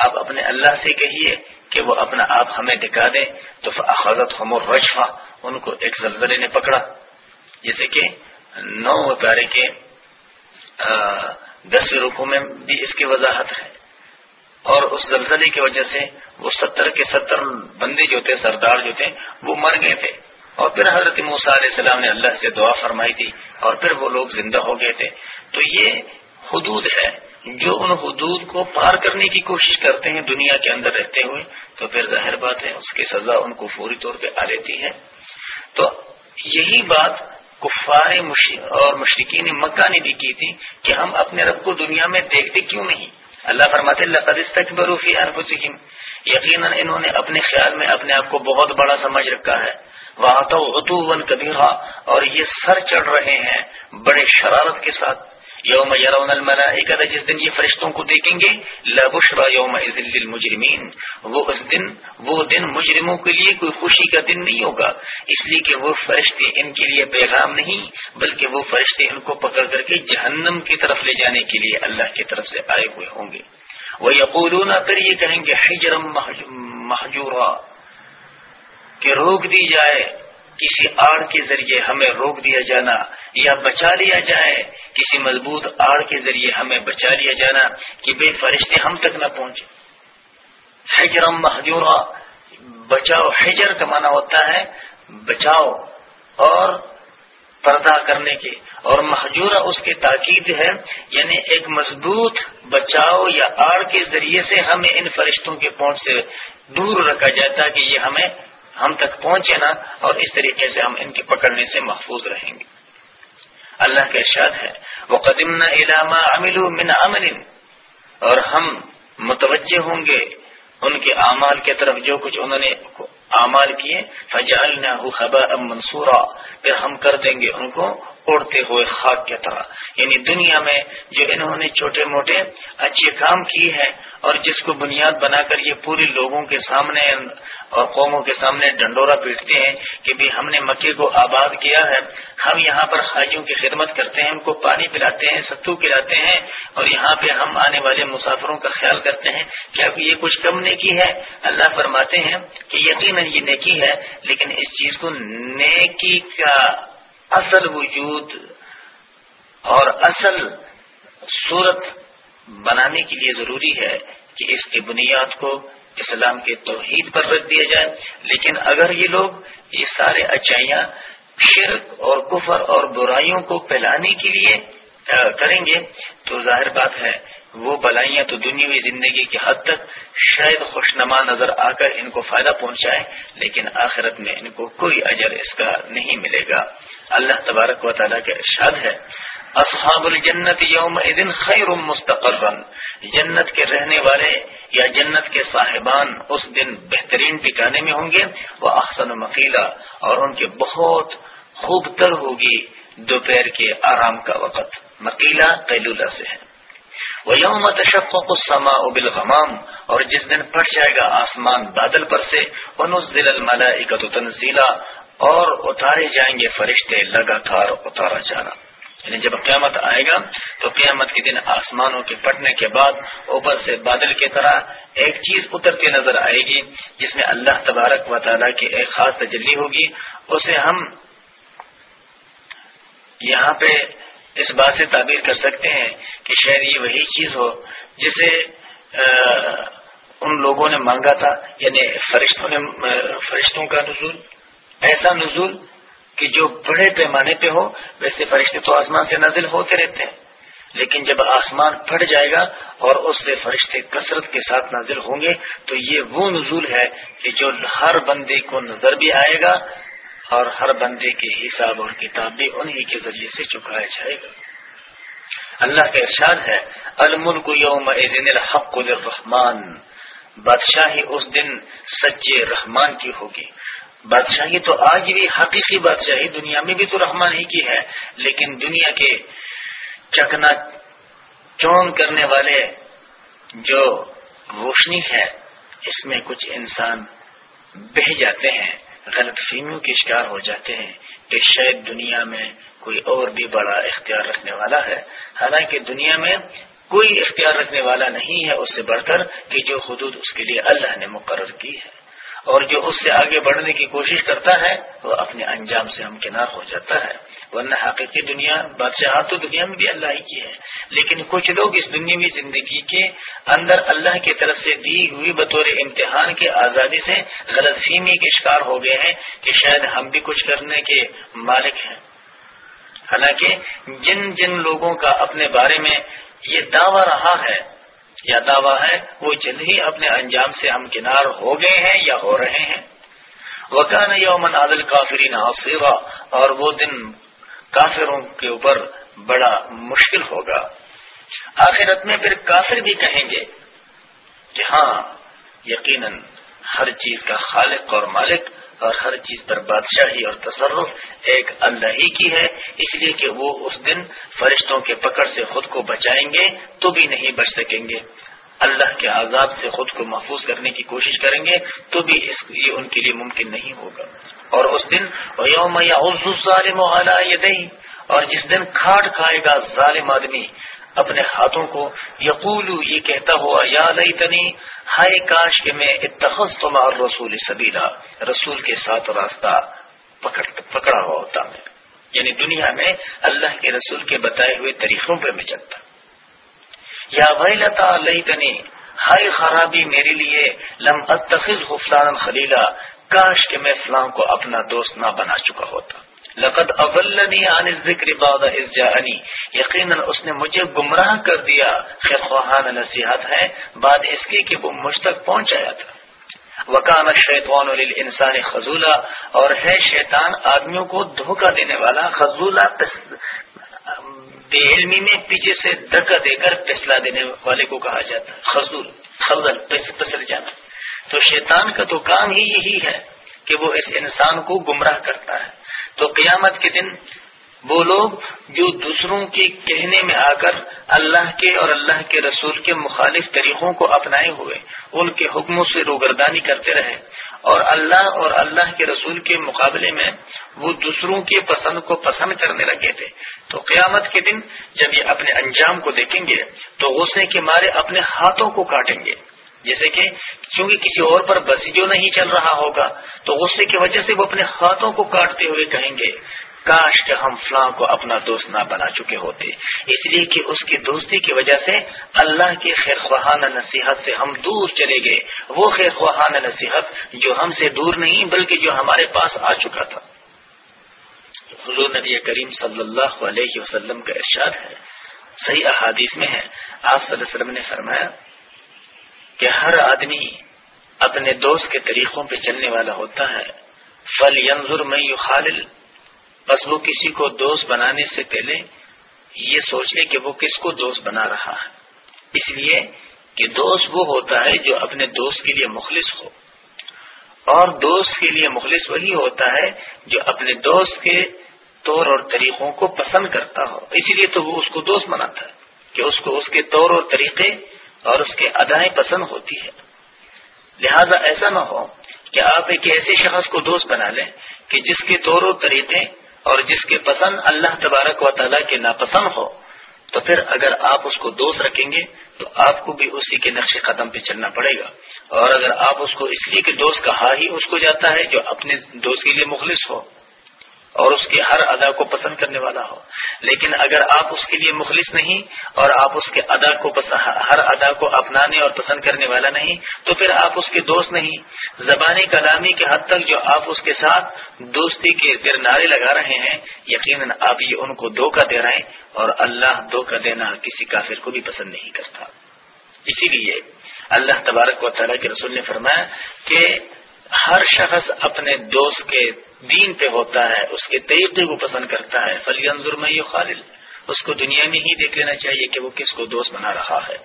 آپ اپنے اللہ سے کہیے کہ وہ اپنا آپ ہمیں دکھا دیں۔ تو حضرت حمر رشفا ان کو ایک زلزلے نے پکڑا۔ جیسے کہ نو پیارے کے دس رکو میں بھی اس کی وضاحت ہے۔ اور اس زلزلے کی وجہ سے وہ ستر کے ستر بندے جو تھے، سردار جو تھے، وہ مر گئے تھے۔ اور پھر حضرت موسیٰ علیہ السلام نے اللہ سے دعا فرمائی تھی اور پھر وہ لوگ زندہ ہو گئے تھے۔ تو یہ حدود ہے۔ جو ان حدود کو پار کرنے کی کوشش کرتے ہیں دنیا کے اندر رہتے ہوئے، تو پھر ظاہر بات ہے، اس کی سزا ان کو فوری طور پہ آ لیتی ہے۔ تو یہی بات کفار اور مشرقین مکہ نے بھی کی تھی کہ ہم اپنے رب کو دنیا میں دیکھتے کیوں نہیں؟ اللہ فرماتے اللہ بروفی انفسہم یقیناً انہوں نے اپنے خیال میں اپنے آپ کو بہت بڑا سمجھ رکھا ہے۔ وہاں تو اتو ون اور یہ سر چڑھ رہے ہیں بڑے شرارت کے ساتھ۔ یوم یرون الملائکہ جس دن یہ فرشتوں کو دیکھیں گے لبشرا یوم المجرمین وہ اس دن، وہ دن مجرموں کے لیے کوئی خوشی کا دن نہیں ہوگا۔ اس لیے کہ وہ فرشتے ان کے لیے پیغام نہیں، بلکہ وہ فرشتے ان کو پکڑ کر کے جہنم کی طرف لے جانے کے لیے اللہ کی طرف سے آئے ہوئے ہوں گے۔ وہ یقولون پھر یہ کہیں گے حجرم محجورا کہ روک دی جائے۔ کسی آڑ کے ذریعے ہمیں روک دیا جانا یا بچا لیا جائے، کسی مضبوط آڑ کے ذریعے ہمیں بچا لیا جانا کہ بے فرشتے ہم تک نہ پہنچے۔ حجرم محجورہ بچاؤ حجر کا معنی ہوتا ہے بچاؤ اور پردہ کرنے کے۔ اور محجورہ اس کی تاکید ہے یعنی ایک مضبوط بچاؤ یا آڑ کے ذریعے سے ہمیں ان فرشتوں کے پہنچ سے دور رکھا جائے تاکہ یہ ہمیں ہم تک پہنچے نا اور اس طریقے سے ہم ان کے پکڑنے سے محفوظ رہیں گے۔ اللہ کا ارشاد ہے وہ قدیم علامہ امل من عمل۔ اور ہم متوجہ ہوں گے ان کے اعمال کی طرف جو کچھ انہوں نے اعمال کیے۔ فجال نہ منصورہ پھر ہم کر دیں گے ان کو اڑتے ہوئے خاک کی طرح۔ یعنی دنیا میں جو انہوں نے چھوٹے موٹے اچھے کام کیے ہیں اور جس کو بنیاد بنا کر یہ پورے لوگوں کے سامنے اور قوموں کے سامنے ڈنڈورا پیٹتے ہیں کہ بھی ہم نے مکے کو آباد کیا ہے، ہم یہاں پر حاجیوں کی خدمت کرتے ہیں، ان کو پانی پلاتے ہیں، ستو پلاتے ہیں اور یہاں پہ ہم آنے والے مسافروں کا خیال کرتے ہیں کہ اب یہ کچھ کم نیکی ہے۔ اللہ فرماتے ہیں کہ یقیناً یہ نیکی ہے، لیکن اس چیز کو نیکی کا اصل وجود اور اصل صورت بنانے کے لیے ضروری ہے کہ اس کی بنیاد کو اسلام کے توحید پر رکھ دیا جائے لیکن اگر یہ لوگ یہ سارے اچائیاں شرک اور کفر اور برائیوں کو پھیلانے کے لیے کریں گے، تو ظاہر بات ہے وہ بلائیاں تو دنیاوی زندگی کی حد تک شاید خوشنما نظر آ کر ان کو فائدہ پہنچائے، لیکن آخرت میں ان کو کوئی اجر اس کا نہیں ملے گا۔ اللہ تبارک و تعالیٰ کا ارشاد ہے، اصحاب الجنت یوم خیر مستقر جنت کے رہنے والے یا جنت کے صاحبان اس دن بہترین ٹکانے میں ہوں گے، وہ احسن مقیلا۔ اور ان کے بہت خوب تر ہوگی دوپہر کے آرام کا وقت۔ مکیلا قیلولہ سے ہے۔ وہ یوم تشفق السماء بالغمام اور جس دن پھٹ جائے گا آسمان بادل پر سے، ونزل الملائکۃ تنزیلا اور اتارے جائیں گے فرشتے لگاتار اتارا جانا۔ یعنی جب قیامت آئے گا تو قیامت کے دن آسمانوں کے پھٹنے کے بعد اوپر سے بادل کی طرح ایک چیز اترتی نظر آئے گی، جس میں اللہ تبارک و تعالیٰ کی ایک خاص تجلی ہوگی۔ اسے ہم یہاں پہ اس بات سے تعبیر کر سکتے ہیں کہ شاید یہ وہی چیز ہو جسے ان لوگوں نے مانگا تھا یعنی فرشتوں نے فرشتوں کا نزول، ایسا نزول کہ جو بڑے پیمانے پہ ہو، ویسے فرشتے تو آسمان سے نازل ہوتے رہتے ہیں۔ لیکن جب آسمان پھٹ جائے گا اور اس سے فرشتے کثرت کے ساتھ نازل ہوں گے، تو یہ وہ نزول ہے کہ جو ہر بندے کو نظر بھی آئے گا اور ہر بندے کے حساب اور کتاب بھی انہی کے ذریعے سے چکایا جائے گا۔ اللہ کا ارشاد ہے، الملک یوم الحق الرحمان بادشاہی اس دن سچے رحمان کی ہوگی۔ بادشاہی تو آج بھی حقیقی بادشاہی دنیا میں بھی تو رحمان ہی کی ہے، لیکن دنیا کے چکنا چون کرنے والے جو روشنی ہے، اس میں کچھ انسان بہ جاتے ہیں۔ غلط فہمیوں کے شکار ہو جاتے ہیں کہ شاید دنیا میں کوئی اور بھی بڑا اختیار رکھنے والا ہے۔ حالانکہ دنیا میں کوئی اختیار رکھنے والا نہیں ہے اس سے بڑھ کر کہ جو حدود اس کے لیے اللہ نے مقرر کی ہے۔ اور جو اس سے آگے بڑھنے کی کوشش کرتا ہے، وہ اپنے انجام سے ہمکنار ہو جاتا ہے۔ ورنہ حقیقی دنیا بادشاہ تو دنیا میں بھی اللہ ہی کی ہے۔ لیکن کچھ لوگ اس دنیا زندگی کے اندر اللہ کی طرف سے دی ہوئی بطور امتحان کے آزادی سے غلط فہمی کے شکار ہو گئے ہیں کہ شاید ہم بھی کچھ کرنے کے مالک ہیں۔ حالانکہ جن جن لوگوں کا اپنے بارے میں یہ دعویٰ رہا ہے یا دعویٰ ہے، وہ جلد ہی اپنے انجام سے ہم کنار ہو گئے ہیں یا ہو رہے ہیں۔ وکان یومن عادل کافرین سیوا اور وہ دن کافروں کے اوپر بڑا مشکل ہوگا۔ آخرت میں پھر کافر بھی کہیں گے کہ ہاں یقیناً ہر چیز کا خالق اور مالک اور ہر چیز پر بادشاہی اور تصرف ایک اللہ ہی کی ہے، اس لیے کہ وہ اس دن فرشتوں کے پکڑ سے خود کو بچائیں گے تو بھی نہیں بچ سکیں گے۔ اللہ کے عذاب سے خود کو محفوظ کرنے کی کوشش کریں گے تو بھی اس یہ ان کے لیے ممکن نہیں ہوگا۔ اور اس دن یوم ظالم اور جس دن کھاٹ کھائے گا ظالم آدمی اپنے ہاتھوں کو یقول یہ کہتا ہوا، یا لئی تنی ہائے کاش کے میں اتخذ تمہار رسول سبیلا۔ رسول کے ساتھ راستہ پکڑ، پکڑا ہوا ہوتا میں۔ یعنی دنیا میں اللہ کے رسول کے بتائے ہوئے طریقوں پہ میں چلتا۔ یا بھائی لتا لئی تنی ہائے خرابی میرے لیے، لم اتخذ فلان خلیلا۔ کاش کے میں فلاں کو اپنا دوست نہ بنا چکا ہوتا۔ لقد اولنی عن الذکر بعد اذ جاءنی یقینا اس نے مجھے گمراہ کر دیا. خیر خواہان نصیحت ہے. بعد اس کی کہ وہ مجھ تک پہنچ آیا تھا. وکان شیطان للانسان خزولا اور ہے شیطان آدمیوں کو دھوکہ دینے والا. خزولا بے علمی میں پیچھے سے دھکا دے کر پسلا دینے والے کو کہا جاتا ہے. خزول خزل پسل جانا. تو شیطان کا تو کام ہی یہی ہے کہ وہ اس انسان کو گمراہ کرتا ہے. تو قیامت کے دن وہ لوگ جو دوسروں کے کہنے میں آ کر اللہ کے اور اللہ کے رسول کے مخالف طریقوں کو اپنائے ہوئے، ان کے حکموں سے روگردانی کرتے رہے اور اللہ اور اللہ کے رسول کے مقابلے میں وہ دوسروں کے پسند کو پسند کرنے لگے تھے۔ تو قیامت کے دن جب یہ اپنے انجام کو دیکھیں گے، تو غصے کے مارے اپنے ہاتھوں کو کاٹیں گے۔ جیسے کہ کیونکہ کسی اور پر بسیجو نہیں چل رہا ہوگا، تو غصے کی وجہ سے وہ اپنے ہاتھوں کو کاٹتے ہوئے کہیں گے، کاش کہ ہم فلاں کو اپنا دوست نہ بنا چکے ہوتے۔ اس لیے کہ اس کی دوستی کی وجہ سے اللہ کی خیر خواہانہ نصیحت سے ہم دور چلے گئے۔ وہ خیر خواہانہ نصیحت جو ہم سے دور نہیں، بلکہ جو ہمارے پاس آ چکا تھا۔ حضور نبی کریم صلی اللہ علیہ وسلم کا ارشاد ہے، صحیح احادیث میں ہے۔ آپ صلی اللہ علیہ وسلم نے فرمایا کہ ہر آدمی اپنے دوست کے طریقوں پہ چلنے والا ہوتا ہے۔ فل ینظر میں یو خالل بس وہ کسی کو دوست بنانے سے پہلے یہ سوچ لے کہ وہ کس کو دوست بنا رہا ہے۔ اس لیے کہ دوست وہ ہوتا ہے جو اپنے دوست کے لیے مخلص ہو۔ اور دوست کے لیے مخلص وہی ہوتا ہے جو اپنے دوست کے طور اور طریقوں کو پسند کرتا ہو۔ اسی لیے تو وہ اس کو دوست بناتا ہے کہ اس کو اس کے طور اور طریقے اور اس کے ادائیں پسند ہوتی ہے۔ لہذا ایسا نہ ہو کہ آپ ایک ایسے شخص کو دوست بنا لیں کہ جس کے طور و طریقے اور جس کے پسند اللہ تبارک و تعالیٰ کے ناپسند ہو۔ تو پھر اگر آپ اس کو دوست رکھیں گے تو آپ کو بھی اسی کے نقش قدم پہ چلنا پڑے گا۔ اور اگر آپ اس کو اس لیے کہ دوست کہا ہی اس کو جاتا ہے جو اپنے دوست کے لیے مخلص ہو۔ اور اس کے ہر ادا کو پسند کرنے والا ہو۔ لیکن اگر آپ اس کے لیے مخلص نہیں اور آپ اس کے ادا کو ہر ادا کو اپنانے اور پسند کرنے والا نہیں، تو پھر آپ اس کے دوست نہیں۔ زبانی کلامی کے حد تک جو آپ اس کے ساتھ دوستی کے در نعرے لگا رہے ہیں، یقیناً آپ یہ ان کو دھوکہ دے رہے ہیں اور اللہ دھوکہ دینا کسی کافر کو بھی پسند نہیں کرتا۔ اسی لیے اللہ تبارک و تعالیٰ کے رسول نے فرمایا کہ ہر شخص اپنے دوست کے دین پہ ہوتا ہے، اس کے طریقے کو پسند کرتا ہے۔ فلی انضر میں یہ خالل اس کو دنیا میں ہی دیکھ لینا چاہیے کہ وہ کس کو دوست بنا رہا ہے۔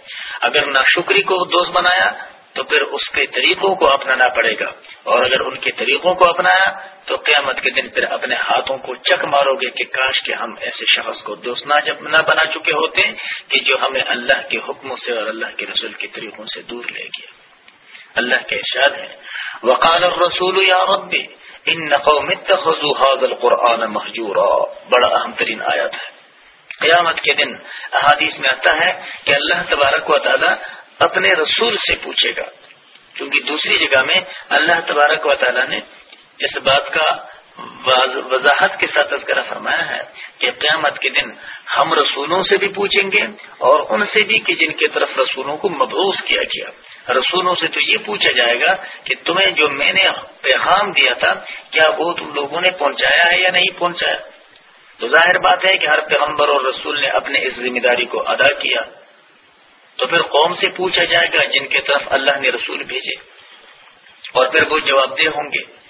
اگر نہ شکری کو دوست بنایا، تو پھر اس کے طریقوں کو اپنانا پڑے گا۔ اور اگر ان کے طریقوں کو اپنایا، تو قیامت کے دن پھر اپنے ہاتھوں کو چک مارو گے کہ کاش کے ہم ایسے شخص کو دوست نہ بنا چکے ہوتے، کہ جو ہمیں اللہ کے حکموں سے اور اللہ کے رسول کے طریقوں سے دور لے گیا۔ اللہ کے ارشاد ہے وقال الرسول یا رب ان قوم اتخذوا هذا القرآن محجورا بڑا اہم ترین آیت ہے. قیامت کے دن احادیث میں آتا ہے کہ اللہ تبارک و تعالی اپنے رسول سے پوچھے گا. کیونکہ دوسری جگہ میں اللہ تبارک و تعالی نے اس بات کا وضاحت کے ساتھ تذکرہ فرمایا ہے کہ قیامت کے دن ہم رسولوں سے بھی پوچھیں گے اور ان سے بھی کہ جن کی طرف رسولوں کو مبوس کیا گیا۔ رسولوں سے تو یہ پوچھا جائے گا کہ تمہیں جو میں نے پیغام دیا تھا، کیا وہ تم لوگوں نے پہنچایا ہے یا نہیں پہنچایا؟ تو ظاہر بات ہے کہ ہر پیغمبر اور رسول نے اپنے اس ذمہ داری کو ادا کیا۔ تو پھر قوم سے پوچھا جائے گا جن کی طرف اللہ نے رسول بھیجے۔ اور پھر وہ جواب دہ ہوں گے۔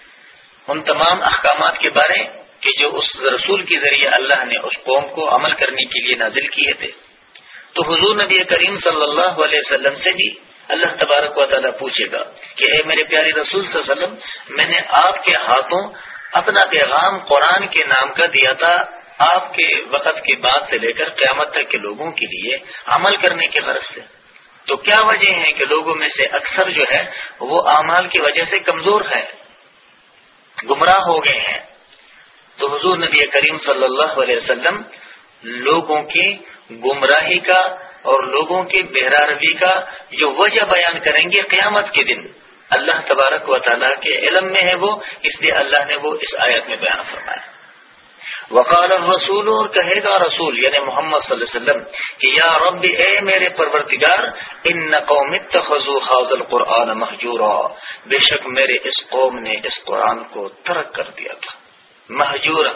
ان تمام احکامات کے بارے کہ جو اس رسول کے ذریعے اللہ نے اس قوم کو عمل کرنے کے لیے نازل کیے تھے۔ تو حضور نبی کریم صلی اللہ علیہ وسلم سے بھی اللہ تبارک و تعالیٰ پوچھے گا کہ اے میرے پیارے رسول صلی اللہ علیہ وسلم، میں نے آپ کے ہاتھوں اپنا پیغام قرآن کے نام کا دیا تھا، آپ کے وقت کے بعد سے لے کر قیامت تک کے لوگوں کے لیے عمل کرنے کے غرض سے۔ تو کیا وجہ ہے کہ لوگوں میں سے اکثر جو ہے، وہ اعمال کی وجہ سے کمزور ہے؟ گمراہ ہو گئے ہیں۔ تو حضور نبی کریم صلی اللہ علیہ وسلم لوگوں کی گمراہی کا اور لوگوں کی بہرا روی کا جو وجہ بیان کریں گے قیامت کے دن۔ اللہ تبارک و تعالیٰ کے علم میں ہے وہ، اس لیے اللہ نے وہ اس آیت میں بیان فرمایا۔ وقال الرسول اور کہے گا رسول یعنی محمد صلی اللہ علیہ وسلم، کہ یا رب، اے میرے پرورتگار ان قوم اتخذوا هذا القرآن محجورا بے شک میرے اس قوم نے اس قرآن کو ترک کر دیا تھا۔ محجور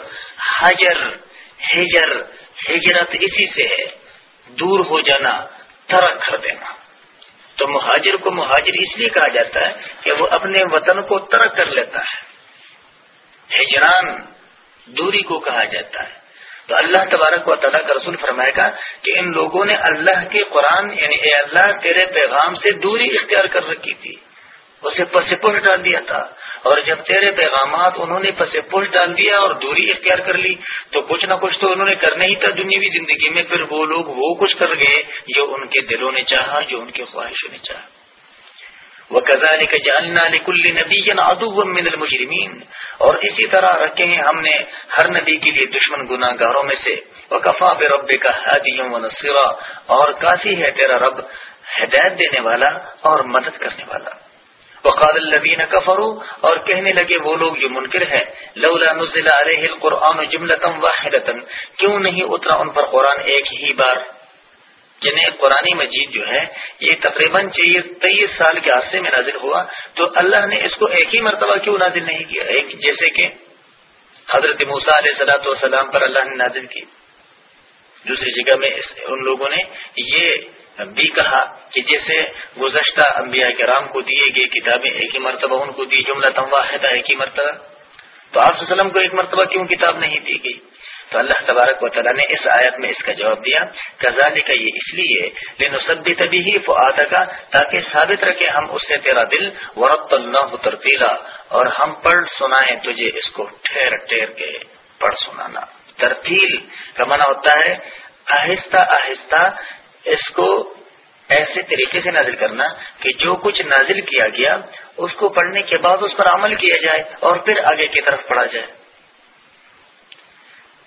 حجر، ہجر، ہجرت اسی سے ہے۔ دور ہو جانا، ترک کر دینا۔ تو مہاجر کو مہاجر اس لیے کہا جاتا ہے کہ وہ اپنے وطن کو ترک کر لیتا ہے۔ ہجران دوری کو کہا جاتا ہے۔ تو اللہ تبارک و تعالیٰ کا رسول فرمائے گا کہ ان لوگوں نے اللہ کے قرآن یعنی اے اللہ، تیرے پیغام سے دوری اختیار کر رکھی تھی۔ اسے پس پش ڈال دیا تھا۔ اور جب تیرے پیغامات انہوں نے پس پش ڈال دیا اور دوری اختیار کر لی، تو کچھ نہ کچھ تو انہوں نے کرنا ہی تھا دنیاوی زندگی میں۔ پھر وہ لوگ وہ کچھ کر گئے جو ان کے دلوں نے چاہا، جو ان کی خواہشوں نے چاہا۔ وہ کزال کا جالنا کل نبی ادو من المجرمین۔ اور اسی طرح رکھے ہیں ہم نے ہر نبی کے لیے دشمن گناہ گاروں میں سے۔ وہ کفا بے رب کا حدیوں و نصیرہ اور کافی ہے تیرا رب ہدایت دینے والا اور مدد کرنے والا۔ وقال الذين كفروا اور کہنے لگے وہ لوگ جو منکر ہے لولا نزل عليه القران جمله واحده کیوں نہیں اترا ان پر قرآن ایک ہی بار؟ یعنی قرآن مجید جو ہے، یہ تقریباً تیئیس سال کے عرصے میں نازل ہوا، تو اللہ نے اس کو ایک ہی مرتبہ کیوں نازل نہیں کیا؟ ایک جیسے کہ حضرت موسا علیہ صلاحت والسلام پر اللہ نے نازل کی۔ دوسری جگہ میں اس ان لوگوں نے یہ بھی کہا کہ جیسے گزشتہ انبیاء کرام کو دیے گئے کتابیں ایک ہی مرتبہ، ان کو دی جملہ تموا ایک ہی مرتبہ۔ تو آپ وسلم کو ایک مرتبہ کیوں کتاب نہیں دی گئی؟ تو اللہ تبارک و تعالیٰ نے اس آیت میں اس کا جواب دیا کزالی کا یہ اس لیے لین سبھی تبھی ہی کا تاکہ ثابت رکھے ہم اس سے تیرا دل ورت اللہ ترتیلا اور ہم پڑھ سنائیں تجھے اس کو ٹھہر ٹھہر کے پڑھ سنانا۔ ترتیل کا منع ہوتا ہے آہستہ آہستہ اس کو ایسے طریقے سے نازل کرنا کہ جو کچھ نازل کیا گیا، اس کو پڑھنے کے بعد اس پر عمل کیا جائے اور پھر آگے کی طرف پڑھا جائے۔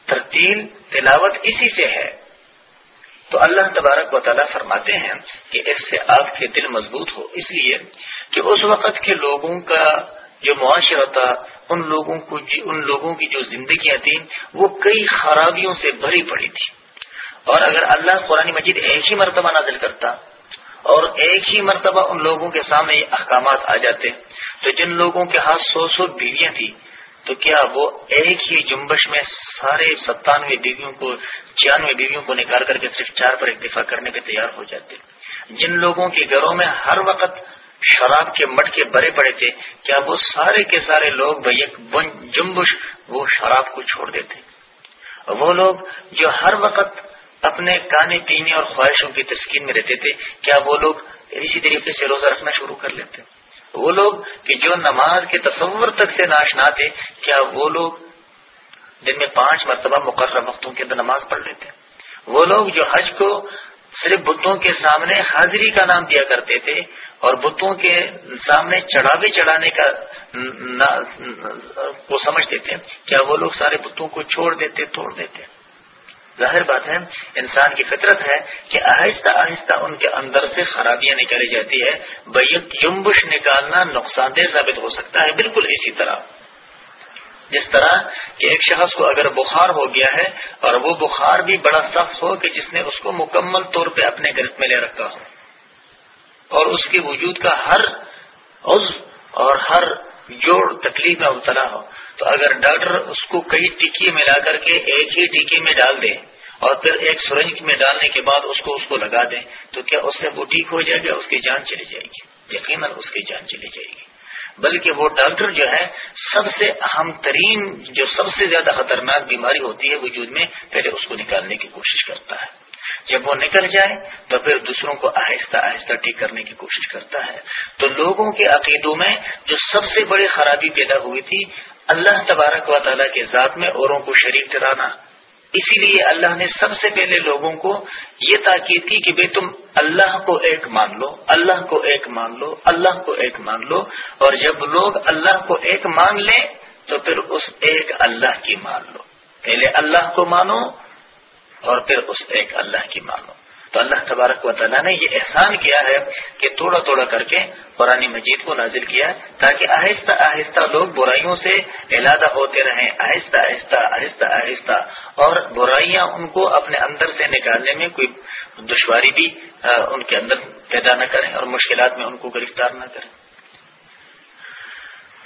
ترتیل تلاوت اسی سے ہے۔ تو اللہ تبارک و تعالیٰ فرماتے ہیں کہ اس سے آپ کے دل مضبوط ہو۔ اس لیے کہ اس وقت کے لوگوں کا جو معاشرہ تھا، ان لوگوں کو جی، ان لوگوں کی جو زندگیاں تھیں، وہ کئی خرابیوں سے بھری پڑی تھی۔ اور اگر اللہ قرآن مجید ایک ہی مرتبہ نازل کرتا اور ایک ہی مرتبہ ان لوگوں کے سامنے احکامات آ جاتے، تو جن لوگوں کے ہاتھ سو سو بیویاں تھیں تو کیا وہ ایک ہی جنبش میں سارے ستانوے بیویوں کو، چھیانوے بیویوں کو نکال کر کے صرف چار پر اکتفا کرنے پہ تیار ہو جاتے جن لوگوں کے گھروں میں ہر وقت شراب کے مٹ کے بڑے پڑے تھے، کیا وہ سارے کے سارے لوگ جنبش وہ شراب کو چھوڑ دیتے وہ لوگ جو ہر وقت اپنے کانے پینے اور خواہشوں کی تسکین میں رہتے تھے، کیا وہ لوگ اسی طریقے سے روزہ رکھنا شروع کر لیتے وہ لوگ کہ جو نماز کے تصور تک سے ناشنا تھے، کیا وہ لوگ دن میں پانچ مرتبہ مقرر وقتوں کے اندر نماز پڑھ لیتے؟ وہ لوگ جو حج کو صرف بتوں کے سامنے حاضری کا نام دیا کرتے تھے اور بتوں کے سامنے چڑھاوے چڑھانے کا کو سمجھتے تھے، کیا وہ لوگ سارے بتوں کو چھوڑ دیتے، توڑ دیتے؟ ظاہر بات ہے، انسان کی فطرت ہے کہ آہستہ آہستہ ان کے اندر سے خرابیاں نکالی جاتی ہے، بیک جمبش نکالنا نقصان دہ ثابت ہو سکتا ہے، بالکل اسی طرح۔ جس طرح کہ ایک شخص کو اگر بخار ہو گیا ہے اور وہ بخار بھی بڑا سخت ہو کہ جس نے اس کو مکمل طور پہ اپنے گرفت میں لے رکھا ہو۔ اور اس کے وجود کا ہر عضو اور ہر جوڑ تکلیف میں مبتلا ہو۔ تو اگر ڈاکٹر اس کو کئی ٹیکے ملا کر کے ایک ہی ٹیکے میں ڈال دے اور پھر ایک سرنج میں ڈالنے کے بعد اس کو اس کو لگا دیں، تو کیا اس سے وہ ٹھیک ہو جائے گا؟ اس کی جان چلی جائے گی۔ یقیناً اس کی جان چلی جائے گی۔ بلکہ وہ ڈاکٹر جو ہے، سب سے اہم ترین، جو سب سے زیادہ خطرناک بیماری ہوتی ہے وجود میں، پہلے اس کو نکالنے کی کوشش کرتا ہے۔ جب وہ نکل جائے تو پھر دوسروں کو آہستہ آہستہ ٹھیک کرنے کی کوشش کرتا ہے۔ تو لوگوں کے عقیدوں میں جو سب سے بڑی خرابی پیدا ہوئی تھی، اللہ تبارک و تعالیٰ کے ذات میں اوروں کو شریک کرانا۔ اسی لیے اللہ نے سب سے پہلے لوگوں کو یہ تاکید کی کہ بھائی تم اللہ کو ایک مان لو، اللہ کو ایک مان لو، اللہ کو ایک مان لو۔ اور جب لوگ اللہ کو ایک مان لیں تو پھر اس ایک اللہ کی مان لو۔ پہلے اللہ کو مانو اور پھر اس ایک اللہ کی مانو۔ تو اللہ تبارک و تعالیٰ نے یہ احسان کیا ہے کہ تھوڑا تھوڑا کر کے قرآن مجید کو نازل کیا تاکہ آہستہ آہستہ لوگ برائیوں سے علادہ ہوتے رہیں۔ آہستہ آہستہ آہستہ آہستہ۔ اور برائیاں ان کو اپنے اندر سے نکالنے میں کوئی دشواری بھی ان کے اندر پیدا نہ کریں اور مشکلات میں ان کو گرفتار نہ کریں۔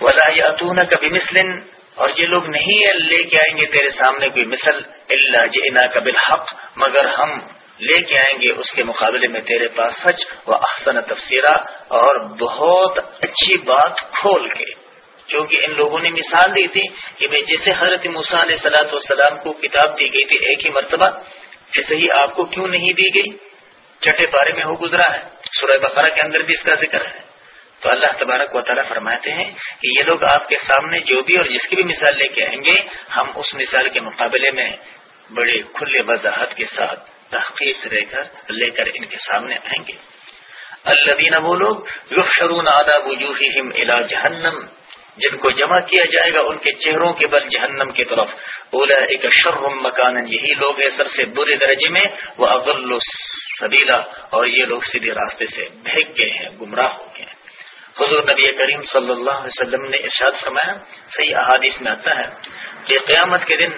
ولا کبھی مسلم اور یہ لوگ نہیں لے کے آئیں گے تیرے سامنے کوئی مثل اللہ جنا کبل حق مگر ہم لے کے آئیں گے اس کے مقابلے میں تیرے پاس سچ و احسن تفسیرہ اور بہت اچھی بات کھول کے۔ کیونکہ ان لوگوں نے مثال دی تھی کہ میں جیسے حضرت علیہ سلاۃ والسلام کو کتاب دی گئی تھی ایک ہی مرتبہ، ایسے ہی آپ کو کیوں نہیں دی گئی؟ چٹے پارے میں ہو گزرا ہے۔ سورہ بقرہ کے اندر بھی اس کا ذکر ہے۔ تو اللہ تبارک و تعالیٰ فرماتے ہیں کہ یہ لوگ آپ کے سامنے جو بھی اور جس کی بھی مثال لے کے آئیں گے، ہم اس مثال کے مقابلے میں بڑے کھلے وضاحت کے ساتھ تحقیق رہ کر، لے کر ان کے سامنے آئیں گے۔ اللہ وہ لوگ یحشرون آداب وجوہہم الى جہنم، جن کو جمع کیا جائے گا ان کے چہروں کے بل جہنم کی طرف۔ اولا ایک شرم مکان یہی لوگ ہیں سر سے برے درجے میں۔ وہ اغل سبیلا اور یہ لوگ سیدھے راستے سے بھیگ گئے ہیں، گمراہ ہو گئے ہیں۔ حضور نبی کریم صلی اللہ علیہ وسلم نے ارشاد فرمایا، صحیح احادیث میں آتا ہے کہ قیامت کے دن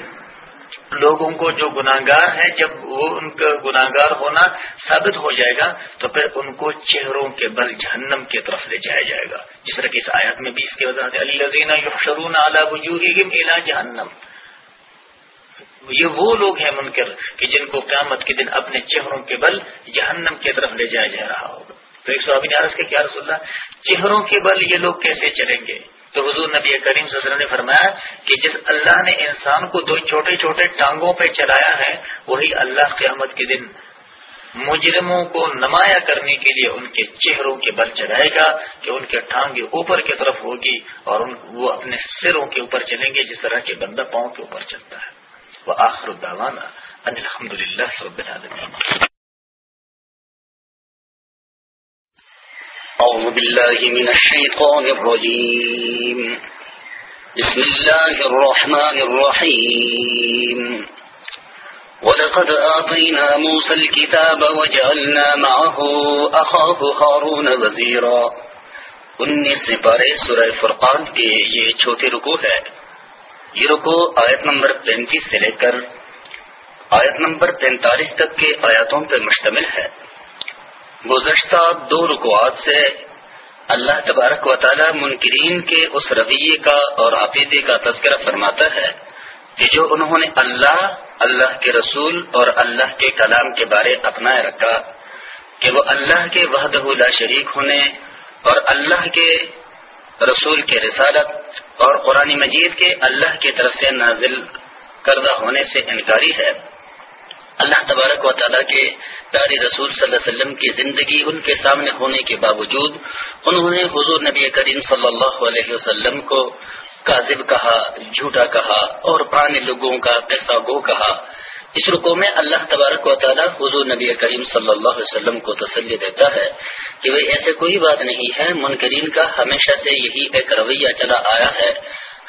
لوگوں کو جو گناگار ہے جب وہ ان کا گناگار ہونا ثابت ہو جائے گا، تو پھر ان کو چہروں کے بل جہنم کی طرف لے جایا جائے گا، جس طرح کی اس آیات میں بھی اس کی وضاحت اعلیٰ جہنم۔ یہ وہ لوگ ہیں منکر کہ جن کو قیامت کے دن اپنے چہروں کے بل جہنم کی طرف لے جایا جا رہا ہوگا۔ تو ایک سو ابھی عرض کے کیا رسول اللہ چہروں کے بل یہ لوگ کیسے چلیں گے؟ تو حضور نبی کریم صلی اللہ علیہ وسلم نے فرمایا کہ جس اللہ نے انسان کو دو چھوٹے چھوٹے ٹانگوں پہ چلایا ہے، وہی اللہ قیامت کے دن مجرموں کو نمایاں کرنے کے لیے ان کے چہروں کے بل چلائے گا کہ ان کے ٹانگیں اوپر کی طرف ہوگی اور ان وہ اپنے سروں کے اوپر چلیں گے، جس طرح کے بندہ پاؤں کے اوپر چلتا ہے۔ وہ آخر الداوانہ الحمد للہ أعوذ بالله من الشيطان الرجيم. بسم الله الرحمن الرحيم. ولقد آطينا موسى الكتاب وجعلنا معه أخاه هارون وزيرا. انیس پارے سورہ فرقان کے یہ چھوٹے رکو ہے. یہ رکو آیت نمبر پینتیس سے لے کر آیت نمبر پینتالیس تک کے آیاتوں پر مشتمل ہے. گزشتہ دو رکوات سے اللہ تبارک و تعالی منکرین کے اس رویے کا اور عقیدے کا تذکرہ فرماتا ہے کہ جو انہوں نے اللہ اللہ کے رسول اور اللہ کے کلام کے بارے اپنائے رکھا کہ وہ اللہ کے وحدہ لا شریک ہونے اور اللہ کے رسول کے رسالت اور قرآن مجید کے اللہ کی طرف سے نازل کردہ ہونے سے انکاری ہے۔ اللہ تبارک و تعالیٰ کے داری رسول صلی اللہ علیہ وسلم کی زندگی ان کے سامنے ہونے کے باوجود انہوں نے حضور نبی کریم صلی اللہ علیہ وسلم کو کاذب کہا، جھوٹا کہا اور پرانے لوگوں کا پیسہ گو کہا۔ اس رکو میں اللہ تبارک و تعالیٰ حضور نبی کریم صلی اللہ علیہ وسلم کو تسلی دیتا ہے کہ وہ ایسے کوئی بات نہیں ہے، منکرین کا ہمیشہ سے یہی ایک رویہ چلا آیا ہے۔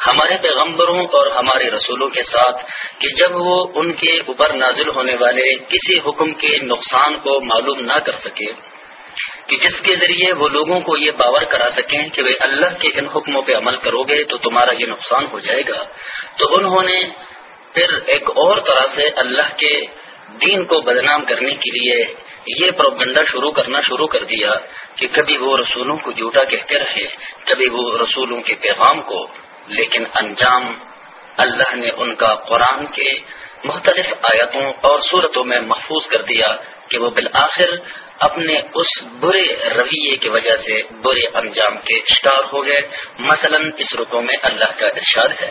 ہمارے پیغمبروں اور ہمارے رسولوں کے ساتھ کہ جب وہ ان کے اوپر نازل ہونے والے کسی حکم کے نقصان کو معلوم نہ کر سکے، کہ جس کے ذریعے وہ لوگوں کو یہ باور کرا سکیں کہ وہ اللہ کے ان حکموں پہ عمل کرو گے تو تمہارا یہ نقصان ہو جائے گا۔ تو انہوں نے پھر ایک اور طرح سے اللہ کے دین کو بدنام کرنے کے لیے یہ پروگنڈا شروع کرنا شروع کر دیا کہ کبھی وہ رسولوں کو جھوٹا کہتے رہے، کبھی وہ رسولوں کے پیغام کو لیکن انجام اللہ نے ان کا قرآن کے مختلف آیتوں اور صورتوں میں محفوظ کر دیا کہ وہ بالآخر اپنے اس برے رویے کی وجہ سے برے انجام کے شکار ہو گئے۔ مثلا اس رکو میں اللہ کا ارشاد ہے۔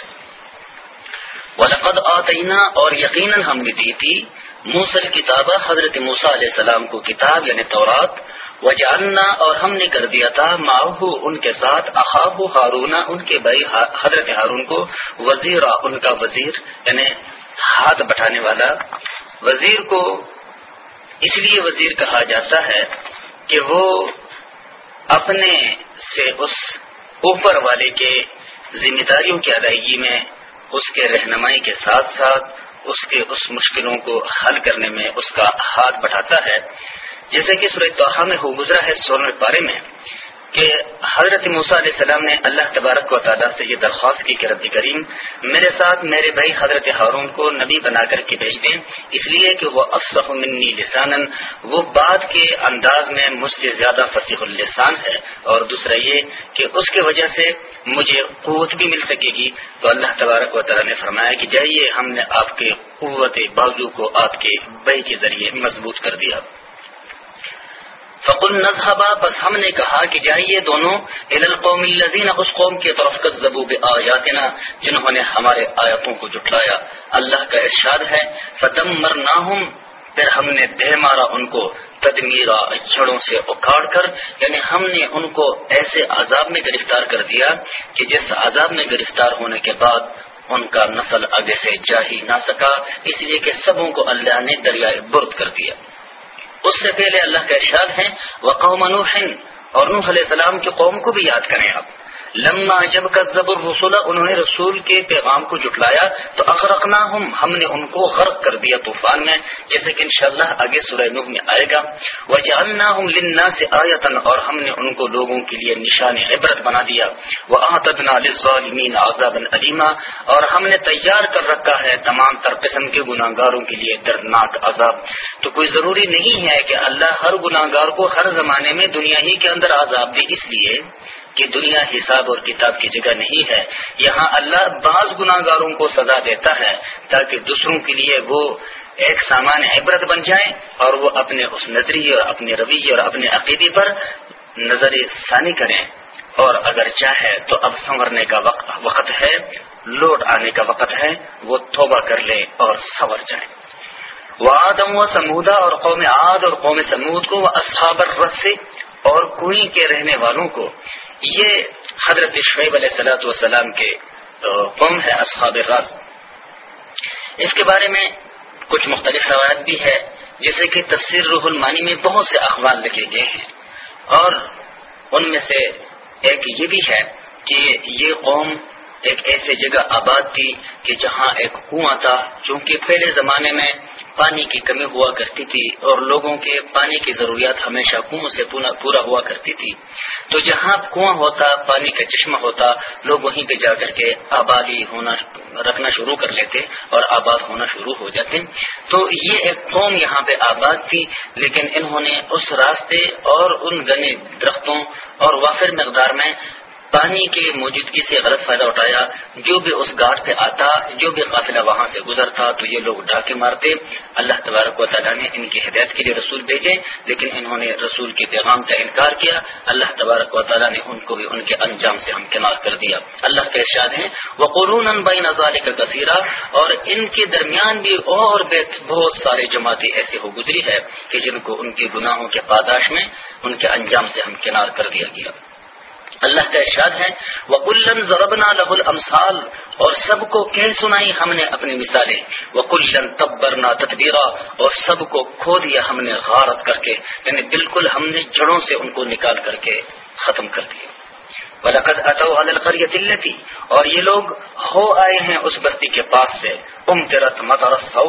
ولقد آتینا اور یقیناً ہم نے دی تھی موسل کتابہ حضرت موسا علیہ السلام کو کتاب یعنی تورات وجالنا اور ہم نے کر دیا تھا ماہو ان کے ساتھ احاب ہارون ان کے بھائی حضرت ہارون کو، وزیر ان کا وزیر یعنی ہاتھ بٹھانے والا۔ وزیر کو اس لیے وزیر کہا جاتا ہے کہ وہ اپنے سے اس اوپر والے کے ذمہ داریوں کی ادائیگی میں، اس کے رہنمائی کے ساتھ ساتھ، اس کے اس مشکلوں کو حل کرنے میں اس کا ہاتھ بڑھاتا ہے۔ جیسے کہ سورج توحا میں ہو گزرا ہے سولہ پارے میں کہ حضرت موسیٰ علیہ السلام نے اللہ تبارک و تعالیٰ سے یہ درخواست کی کہ رب کریم میرے ساتھ میرے بھائی حضرت ہارون کو نبی بنا کر کے بھیج دیں، اس لیے کہ وہ افسح منی لسانن وہ بات کے انداز میں مجھ سے زیادہ فصیح السان ہے۔ اور دوسرا یہ کہ اس کی وجہ سے مجھے قوت بھی مل سکے گی۔ تو اللہ تبارک و تعالیٰ نے فرمایا کہ جائیے، ہم نے آپ کے قوت بازو کو آپ کے بھائی کے ذریعے مضبوط کر دیا۔ فقل نذهبا، بس ہم نے کہا کہ جائیے دونوں القوم الذين، اس قوم کی طرف كذبوا بآياتنا، جنہوں نے ہمارے آیتوں کو جھٹلایا۔ اللہ کا ارشاد ہے فدمرناهم پھر ہم نے دہ مارا ان کو تدمیرا چھڑوں سے اکھاڑ کر یعنی ہم نے ان کو ایسے عذاب میں گرفتار کر دیا کہ جس عذاب میں گرفتار ہونے کے بعد ان کا نسل آگے سے جا ہی نہ سکا، اس لیے کہ سبوں کو اللہ نے دریائے برد کر دیا۔ اس سے پہلے اللہ کا ارشاد ہے وہ نوح، اور نوح علیہ السلام کی قوم کو بھی یاد کریں آپ۔ لما جب کا زبر رسولہ انہوں نے رسول کے پیغام کو جٹلایا تو اغرقنا ہم ہم نے ان کو غرق کر دیا طوفان میں، جیسے کہ انشاءاللہ آگے سورہ نوح میں آئے گا۔ وہ جاننا ہم لنا سے آیتن اور ہم نے ان کو لوگوں کے لیے نشان عبرت بنا دیا۔ وہ للظالمین عذاب علیما اور ہم نے تیار کر رکھا ہے تمام تر قسم کے گناہ گاروں کے لیے دردناک عذاب۔ تو کوئی ضروری نہیں ہے کہ اللہ ہر گناہ گار کو ہر زمانے میں دنیا ہی کے اندر عذاب دے، اس لیے کہ دنیا حساب اور کتاب کی جگہ نہیں ہے، یہاں اللہ بعض گناہ گاروں کو سزا دیتا ہے تاکہ دوسروں کے لیے وہ ایک سامان عبرت بن جائیں اور وہ اپنے اس نظریے اور اپنے رویے اور اپنے عقیدے پر نظر ثانی کریں۔ اور اگر چاہے تو اب سنورنے کا وقت ہے، لوٹ آنے کا وقت ہے، وہ توبہ کر لے اور سنور جائیں۔ وہ آدم و سمودا اور قوم عاد اور قوم سمود کو وہ اصحابر رس اور کنویں کے رہنے والوں کو یہ حضرت شعیب علیہ صلاۃ والسلام کے قوم ہے، اصحاب رس اس کے بارے میں کچھ مختلف روایت بھی ہے، جیسے کہ تفسیر روح المانی میں بہت سے اخبار لکھے گئے ہیں۔ اور ان میں سے ایک یہ بھی ہے کہ یہ قوم ایک ایسے جگہ آباد تھی کہ جہاں ایک کنواں تھا، چونکہ پہلے زمانے میں پانی کی کمی ہوا کرتی تھی اور لوگوں کے پانی کی ضروریات ہمیشہ کنو سے پورا ہوا کرتی تھی۔ تو جہاں کنواں ہوتا، پانی کا چشمہ ہوتا، لوگ وہیں پہ جا کر کے آبادی ہونا رکھنا شروع کر لیتے اور آباد ہونا شروع ہو جاتے۔ تو یہ ایک قوم یہاں پہ آباد تھی، لیکن انہوں نے اس راستے اور ان گنے درختوں اور وافر مقدار میں پانی کی موجودگی سے غلط فائدہ اٹھایا۔ جو بھی اس گاٹ پہ آتا، جو بھی قافلہ وہاں سے گزرتا، تو یہ لوگ ڈاکے مارتے۔ اللہ تبارک و تعالیٰ نے ان کی ہدایت کے لیے رسول بھیجے، لیکن انہوں نے رسول کے پیغام کا انکار کیا۔ اللہ تبارک و تعالیٰ نے ان کو بھی ان کے انجام سے ہمکنار کر دیا۔ اللہ کے ارشاد ہیں وہ قرون بین نظار کا کثیرہ اور ان کے درمیان بھی اور بہت سارے جماعتیں ایسے ہو گزری ہے کہ جن کو ان کے گناہوں کے پاداش میں ان کے انجام سے ہمکنار کر دیا گیا۔ اللہ کا ارشاد ہے وہ کلن ضربنا لب المسال اور سب کو کہہ سنائی ہم نے اپنی مثالیں۔ وہ کلن تبرنا تدبیرا اور سب کو کھو دیا ہم نے غارت کر کے۔ یعنی بالکل ہم نے جڑوں سے ان کو نکال کر کے ختم کر دیا۔ ولقد اتو علی القریۃ التي اور یہ لوگ ہو آئے ہیں اس بستی کے پاس سے۔ امطرت مطرسو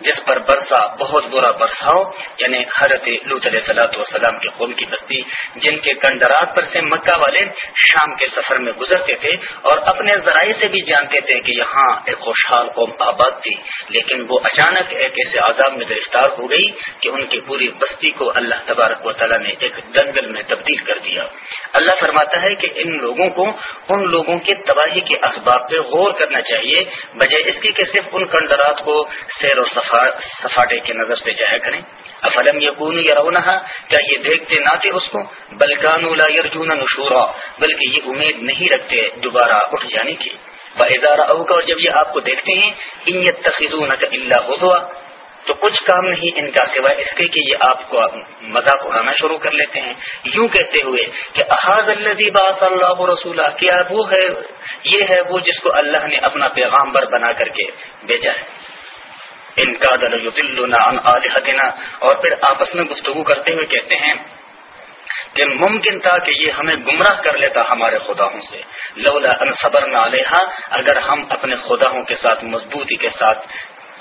جس پر برسا بہت برا برساؤ یعنی حضرت لوط علیہ الصلوۃ والسلام کے قوم کی بستی، جن کے کنڈرات پر سے مکہ والے شام کے سفر میں گزرتے تھے، اور اپنے ذرائع سے بھی جانتے تھے کہ یہاں ایک خوشحال قوم آباد تھی۔ لیکن وہ اچانک ایک ایسے عذاب میں گرفتار ہو گئی کہ ان کی پوری بستی کو اللہ تبارک و تعالیٰ نے ایک دنگل میں تبدیل کر دیا۔ اللہ فرماتا ہے کہ ان لوگوں کو، ان لوگوں کے تباہی کے اسباب پہ غور کرنا چاہیے۔ بجائے اس کی کہ صرف ان کنڈرات کو سیر اور سفاٹے کی نظر سے جایا کریں۔ افلم یقون یا رونا کیا یہ دیکھتے نہ تھے اس کو؟ بلکان یرجون نشورا، بلکہ یہ امید نہیں رکھتے دوبارہ اٹھ جانے کی۔ ادارہ اوکا اور جب یہ آپ کو دیکھتے ہیں، ان تخیزون کا اللہ ہو تو کچھ کام نہیں ان کا سوائے اس کے کہ یہ آپ کو مذاق اڑانا شروع کر لیتے ہیں۔ یوں کہتے ہوئے کہ احاظ اللہ اللہ رسول کیا وہ ہے، یہ ہے وہ جس کو اللہ نے اپنا پیغام بر بنا کر کے بھیجا ہے۔ ان کا دل اور پھر آپس میں گفتگو کرتے ہوئے کہتے ہیں کہ ممکن تھا کہ یہ ہمیں گمراہ کر لیتا ہمارے خداوں سے۔ لولا ان صبر نہ اگر ہم اپنے خداوں کے ساتھ، مضبوطی کے ساتھ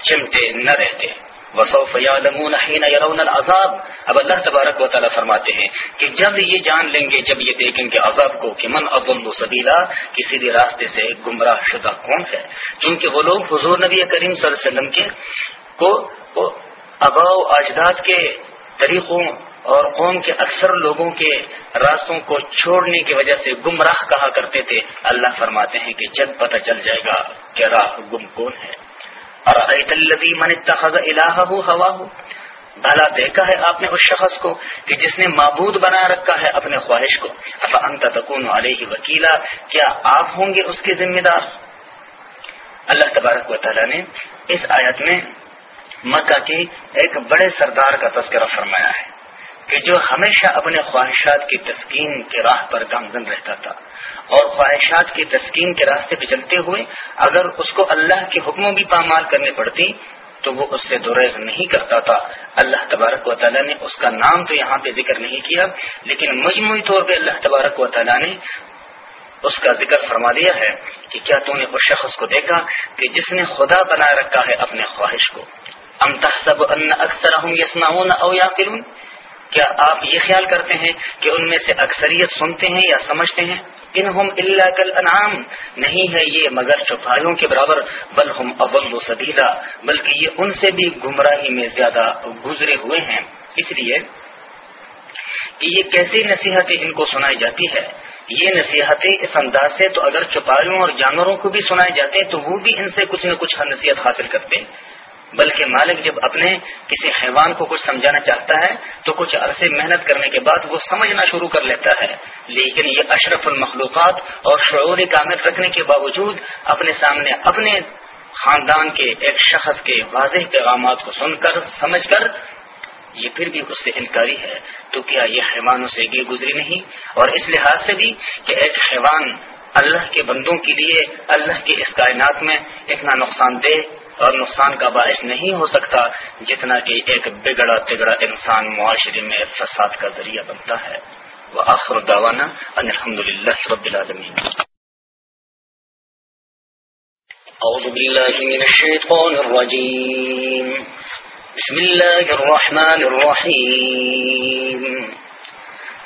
چمٹے نہ رہتے۔ وصوف يرون العذاب۔ اب اللہ تبارک و تعالیٰ فرماتے ہیں کہ جب یہ جان لیں گے، جب یہ دیکھیں گے عذاب کو کہ من اضل سبیلا کسی بھی راستے سے گمراہ شدہ کون ہے؟ کیونکہ وہ لوگ حضور نبی کریم صلی اللہ علیہ وسلم کے کو ابا و اجداد کے طریقوں اور قوم کے اکثر لوگوں کے راستوں کو چھوڑنے کی وجہ سے گمراہ کہا کرتے تھے، اللہ فرماتے ہیں کہ جب پتہ چل جائے گا کہ راہ گم کون ہے۔ اور من اتخذ الہ ہوا ہو بھلا دیکھا ہے آپ نے اس شخص کو کہ جس نے معبود بنا رکھا ہے اپنے خواہش کو۔ افا انت تکون علیہ وکیلا، کیا آپ ہوں گے اس کے ذمہ دار؟ اللہ تبارک و تعالیٰ نے اس آیت میں مکہ کے ایک بڑے سردار کا تذکرہ فرمایا ہے کہ جو ہمیشہ اپنے خواہشات کی تسکین کے راہ پر گامزن رہتا تھا۔ اور خواہشات کی تسکین کے راستے پہ چلتے ہوئے اگر اس کو اللہ کے حکموں بھی پامال کرنے پڑتی تو وہ اس سے دریغ نہیں کرتا تھا۔ اللہ تبارک و تعالیٰ نے اس کا نام تو یہاں پہ ذکر نہیں کیا، لیکن مجموعی طور پہ اللہ تبارک و تعالیٰ نے اس کا ذکر فرما دیا ہے کہ کیا تو نے اس شخص کو دیکھا کہ جس نے خدا بنا رکھا ہے اپنے خواہش کو۔ ام تحسب ان اکثر او یا کیا آپ یہ خیال کرتے ہیں کہ ان میں سے اکثریت سنتے ہیں یا سمجھتے ہیں؟ انہم اللہ کل انعام نہیں ہے یہ مگر چوپایوں کے برابر، بل ہم اول و سبیلا، بلکہ یہ ان سے بھی گمراہی میں زیادہ گزرے ہوئے ہیں۔ اس لیے کہ یہ کیسی نصیحتیں ان کو سنائی جاتی ہے؟ یہ نصیحتیں اس انداز سے تو اگر چپایوں اور جانوروں کو بھی سنائے جاتے ہیں، تو وہ بھی ان سے کچھ نہ کچھ نصیحت حاصل کرتے۔ ہیں بلکہ مالک جب اپنے کسی حیوان کو کچھ سمجھانا چاہتا ہے، تو کچھ عرصے محنت کرنے کے بعد وہ سمجھنا شروع کر لیتا ہے۔ لیکن یہ اشرف المخلوقات اور شعور کامل رکھنے کے باوجود اپنے سامنے اپنے خاندان کے ایک شخص کے واضح پیغامات کو سن کر، سمجھ کر یہ پھر بھی اس سے انکاری ہے۔ تو کیا یہ حیوانوں سے گر گزری نہیں؟ اور اس لحاظ سے بھی کہ ایک حیوان اللہ کے بندوں کے لیے، اللہ کے اس کائنات میں اتنا نقصان دہ اور نقصان کا باعث نہیں ہو سکتا جتنا کہ ایک بگڑا تگڑا انسان معاشرے میں فساد کا ذریعہ بنتا ہے۔ وہ آخر داوانا الحمد للہ رب العالمین۔ أعوذ بالله من الشيطان الرجيم بسم الله الرحمن الرحيم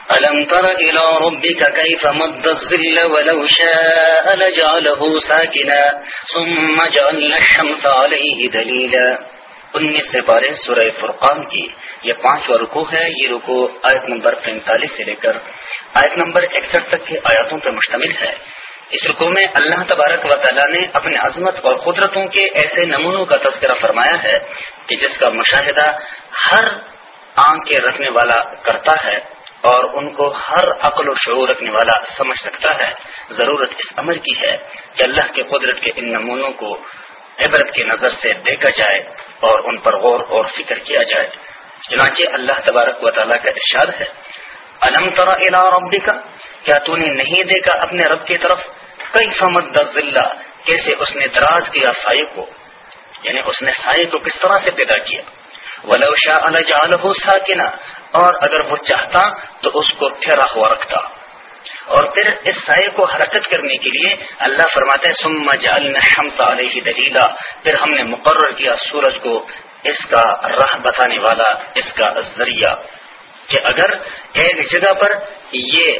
ألم تر إلى ربك كيف مد الظل ولو شاء لجعله ساكنا ثم جعلنا الشمس عليه دليلا۔ انیس سے بارہ سورہ فرقان کی یہ پانچ رکو ہے، یہ رکو آیت نمبر پینتالیس سے لے کر آیت نمبر اکسٹھ تک کے آیاتوں پر مشتمل ہے۔ اس رکو میں اللہ تبارک و تعالیٰ نے اپنے عظمت اور قدرتوں کے ایسے نمونوں کا تذکرہ فرمایا ہے کہ جس کا مشاہدہ ہر آنکھ کے رکھنے والا کرتا ہے۔ اور ان کو ہر عقل و شعور رکھنے والا سمجھ سکتا ہے، ضرورت اس عمر کی ہے کہ اللہ کے قدرت کے ان نمونوں کو عبرت کی نظر سے دیکھا جائے اور ان پر غور اور فکر کیا جائے۔ چنانچہ اللہ تبارک و تعالیٰ کا ارشاد ہے علم ترا الا ربی کا کیا تو نے نہیں دیکھا اپنے رب کی طرف؟ کئی فمد ذلہ کیسے اس نے دراز کیا سائے کو؟ یعنی اس نے سائے کو کس طرح سے پیدا کیا؟ ولو شاء لجعله ساکنا اور اگر وہ چاہتا تو اس کو پھیرا ہوا رکھتا۔ اور پھر اس سائے کو حرکت کرنے کے لیے اللہ فرماتے سم جعلنا الشمس علیہ دلیلا۔ پھر ہم نے مقرر کیا سورج کو اس کا راہ بتانے والا، اس کا ذریعہ کہ اگر ایک جگہ پر یہ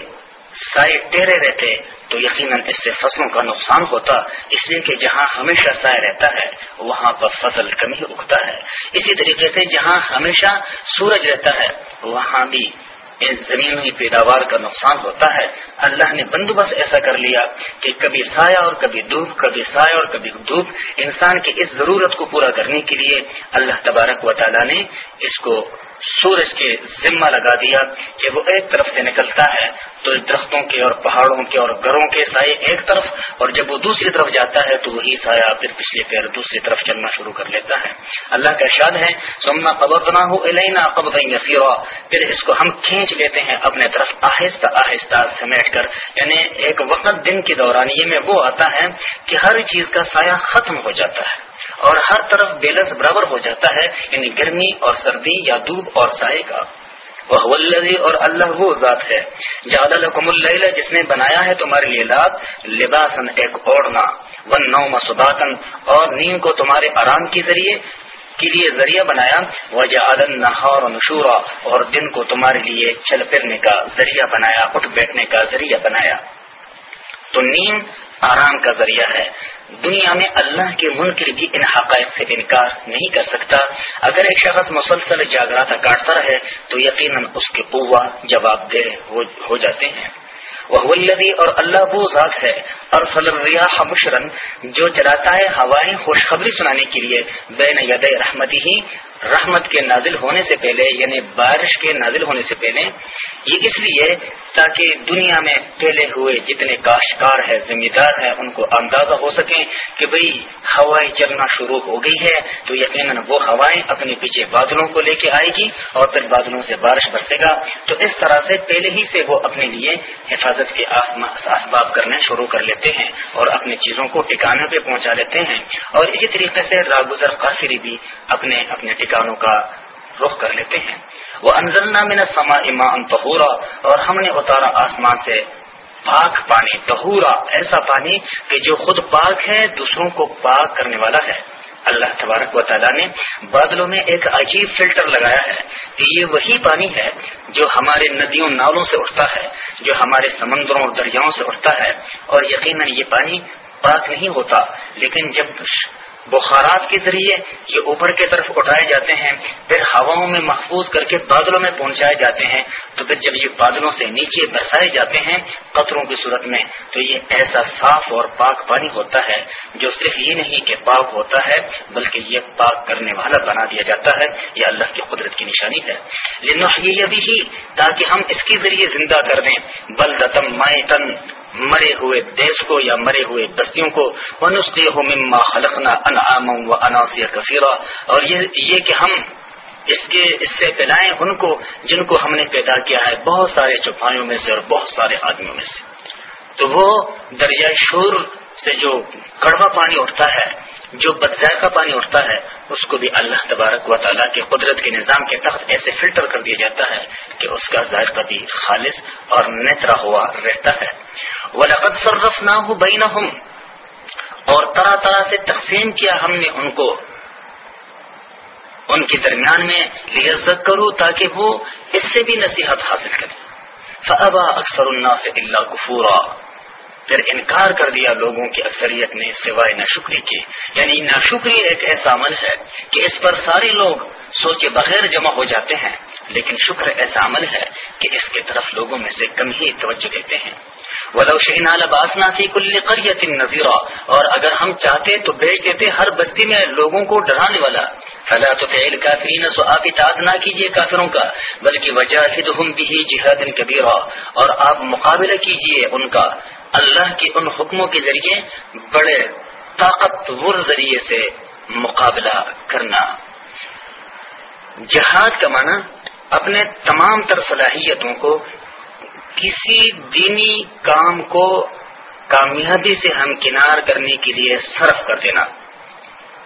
سائے ٹہرے رہتے تو یقیناً اس سے فصلوں کا نقصان ہوتا، اس لیے کہ جہاں ہمیشہ سائے رہتا ہے، وہاں پر فصل کمی اگتا ہے۔ اسی طریقے سے جہاں ہمیشہ سورج رہتا ہے، وہاں بھی زمینی پیداوار کا نقصان ہوتا ہے۔ اللہ نے بندوبست ایسا کر لیا کہ کبھی سایہ اور کبھی دھوپ، کبھی سایہ اور کبھی دھوپ۔ انسان کی اس ضرورت کو پورا کرنے کے لیے اللہ تبارک و تعالیٰ نے اس کو سورج کے ذمہ لگا دیا کہ وہ ایک طرف سے نکلتا ہے تو درختوں کے اور پہاڑوں کے اور گھروں کے سائے ایک طرف، اور جب وہ دوسری طرف جاتا ہے تو وہی سایہ پھر پچھلے پیر دوسری طرف چلنا شروع کر لیتا ہے۔ اللہ کا ارشاد ہے سمنا قبر نہ ہو الینا قبر یسیرا پھر اس کو ہم کھینچ لیتے ہیں اپنے طرف، آہستہ آہستہ سمیٹ کر۔ یعنی ایک وقت دن کے دورانیے میں وہ آتا ہے کہ ہر چیز کا سایہ ختم ہو جاتا ہے، اور ہر طرف بیلنس برابر ہو جاتا ہے یعنی گرمی اور سردی یا دھوپ اور سائے کا۔ وہ اور اللہ وہ ذات ہے. لکم اللیل، جس نے بنایا ہے تمہارے لیے رات لباسن ایک اوڑنا ون نو مسباتن اور نیم کو تمہارے آرام کے ذریعے، کے لیے ذریعہ بنایا. وجہ نہار نشورا، اور دن کو تمہارے لیے چل پھرنے کا ذریعہ بنایا، اٹھ بیٹھنے کا ذریعہ بنایا. تو نیم آرام کا ذریعہ ہے. دنیا میں اللہ کے منکر بھی ان حقائق سے انکار نہیں کر سکتا۔ اگر ایک شخص مسلسل جاگراتا کاٹتا رہے، تو یقیناً اس کے قوا جواب دہ ہو جاتے ہیں۔ وہ اور اللہ وہ ذات ہے. اور الریاح مشرن جو چلاتا ہے ہوائیں خوشخبری سنانے کے لیے. بین ید رحمتی ہی رحمت کے نازل ہونے سے پہلے یعنی بارش کے نازل ہونے سے پہلے. یہ اس لیے تاکہ دنیا میں پہلے ہوئے جتنے کاشتکار ہے ذمہ دار ہیں، ان کو اندازہ ہو سکیں کہ بھئی ہوائیں چلنا شروع ہو گئی ہے تو یقیناً وہ ہوائیں اپنے پیچھے بادلوں کو لے کے آئے گی اور پھر بادلوں سے بارش برسے گا. تو اس طرح سے پہلے ہی سے وہ اپنے لیے حفاظت کے اسباب کرنے شروع کر لیتے ہیں اور اپنی چیزوں کو ٹکانے پہ پہنچا لیتے ہیں اور اسی طریقے سے راگزر قافری بھی اپنے اپنے ٹھکانوں کا رخ کر لیتے ہیں۔ وہ انزلنا میں سما امان تہورا اور ہم نے اتارا آسمان سے پاک پانی تہورا ایسا پانی کہ جو خود پاک ہے، دوسروں کو پاک کرنے والا ہے۔ اللہ تبارک و تعالیٰ نے بادلوں میں ایک عجیب فلٹر لگایا ہے کہ یہ وہی پانی ہے جو ہمارے ندیوں نالوں سے اٹھتا ہے، جو ہمارے سمندروں اور دریاؤں سے اٹھتا ہے۔ اور یقیناً یہ پانی پاک نہیں ہوتا، لیکن جب بخارات کے ذریعے یہ اوپر کی طرف اٹھائے جاتے ہیں، پھر ہواؤں میں محفوظ کر کے بادلوں میں پہنچائے جاتے ہیں، تو پھر جب یہ بادلوں سے نیچے برسائے جاتے ہیں قطروں کی صورت میں، تو یہ ایسا صاف اور پاک پانی ہوتا ہے جو صرف یہ نہیں کہ پاک ہوتا ہے، بلکہ یہ پاک کرنے والا بنا دیا جاتا ہے، یہ اللہ کی قدرت کی نشانی ہے۔ لیکن یہ ابھی ہی تاکہ ہم اس کے ذریعے زندہ کر دیں۔ بل رتم مائے تن مرے ہوئے دیش کو یا مرے ہوئے بستیوں کو نسخے ہو مما خلقنا انعام و عناصر کثیرہ۔ اور یہ کہ ہم اس کے اس سے پلائیں ان کو جن کو ہم نے پیدا کیا ہے، بہت سارے چوپایوں میں سے اور بہت سارے آدمیوں میں سے۔ تو وہ دریائے شور سے جو کڑوا پانی اٹھتا ہے، جو بدذائقہ پانی اٹھتا ہے، اس کو بھی اللہ تبارک و تعالیٰ کے قدرت کے نظام کے تحت ایسے فلٹر کر دیا جاتا ہے کہ اس کا ذائقہ بھی خالص اور نیترا ہوا رہتا ہے۔ وہ لقت صرف نہ ہو بئی نہ اور طرح طرح سے تقسیم کیا ہم نے ان کو۔ ان کے درمیان میں لذت کروں تاکہ وہ اس سے بھی نصیحت حاصل کرے فبا اکثر اللہ سے اللہ کفورا پھر انکار کر دیا لوگوں کی اکثریت نے سوائے ناشکری کے۔ یعنی ناشکری ایک ایسا عمل ہے کہ اس پر سارے لوگ سوچے بغیر جمع ہو جاتے ہیں، لیکن شکر ایسا عمل ہے کہ اس کی طرف لوگوں میں سے کم ہی توجہ دیتے ہیں۔ ولو شہنا لباسنا تھی کل قریت نذیرہ اور اگر ہم چاہتے تو بھیج دیتے ہر بستی میں لوگوں کو ڈرانے والا۔ فلا تو کافرین سو آپ اطاعت نہ کیجیے کافروں کا، بلکہ وجہ بھی جہاد کبیرہ اور آپ مقابلہ کیجیے ان کا۔ اللہ کے ان حکموں کے ذریعے بڑے طاقتور ذریعے سے مقابلہ کرنا۔ جہاد کا معنی اپنے تمام تر صلاحیتوں کو کسی دینی کام کو کامیابی سے ہمکنار کرنے کے لیے صرف کر دینا۔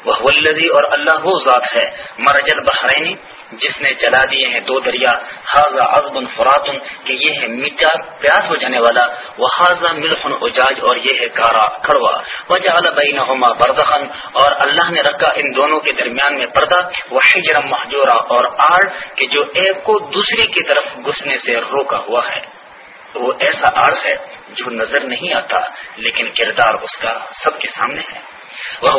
وہ ولدی اور اللہ وہ ذات ہے مرجل بحرینی جس نے چلا دیے ہیں دو دریا۔ حاضہ ازبن فراتن کہ یہ ہے میٹھا پیاس ہو جانے والا۔ وہ حاضہ ملخن اجاج، اور یہ ہے کارا کڑوا۔ وجہ بین بردخن اور اللہ نے رکھا ان دونوں کے درمیان میں پردہ۔ وہ حجرم محجورہ اور آڑ، کہ جو ایک کو دوسری کی طرف گھسنے سے روکا ہوا ہے۔ وہ ایسا آڑ ہے جو نظر نہیں آتا، لیکن کردار اس کا سب کے سامنے ہے۔ وہ